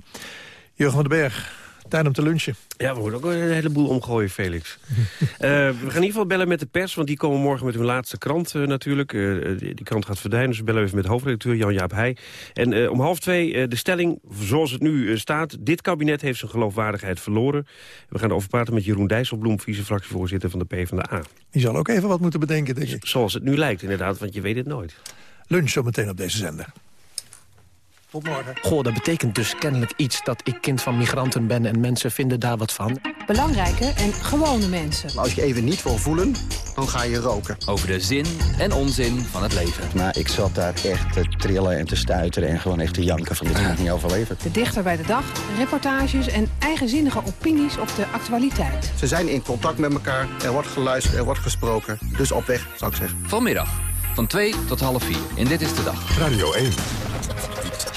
Jurgen van den Berg, tijd om te lunchen. Ja, we moeten ook een heleboel omgooien, Felix. uh, we gaan in ieder geval bellen met de pers, want die komen morgen met hun laatste krant uh, natuurlijk. Uh, die, krant gaat verdwijnen, dus we bellen even met hoofdredacteur Jan-Jaap Heij. En om half twee de stelling, zoals het nu staat... dit kabinet heeft zijn geloofwaardigheid verloren. We gaan erover praten met Jeroen Dijsselbloem, vice-fractievoorzitter van de PvdA. Die zal ook even wat moeten bedenken, denk ik. Zoals het nu lijkt, inderdaad, want je weet het nooit. Lunch zo meteen op deze zender. Tot morgen. Goh, dat betekent dus kennelijk iets dat ik kind van migranten ben... en mensen vinden daar wat van. Belangrijke en gewone mensen. Als je even niet wil voelen, dan ga je roken. Over de zin en onzin van het leven. Maar ik zat daar echt te trillen en te stuiteren... en gewoon echt te janken van dit ga ik niet overleven. De dichter bij de dag, reportages en eigenzinnige opinies op de actualiteit. Ze zijn in contact met elkaar, er wordt geluisterd, er wordt gesproken. Dus op weg, zou ik zeggen. Vanmiddag, van 2 tot half 4. En dit is de dag. Radio 1.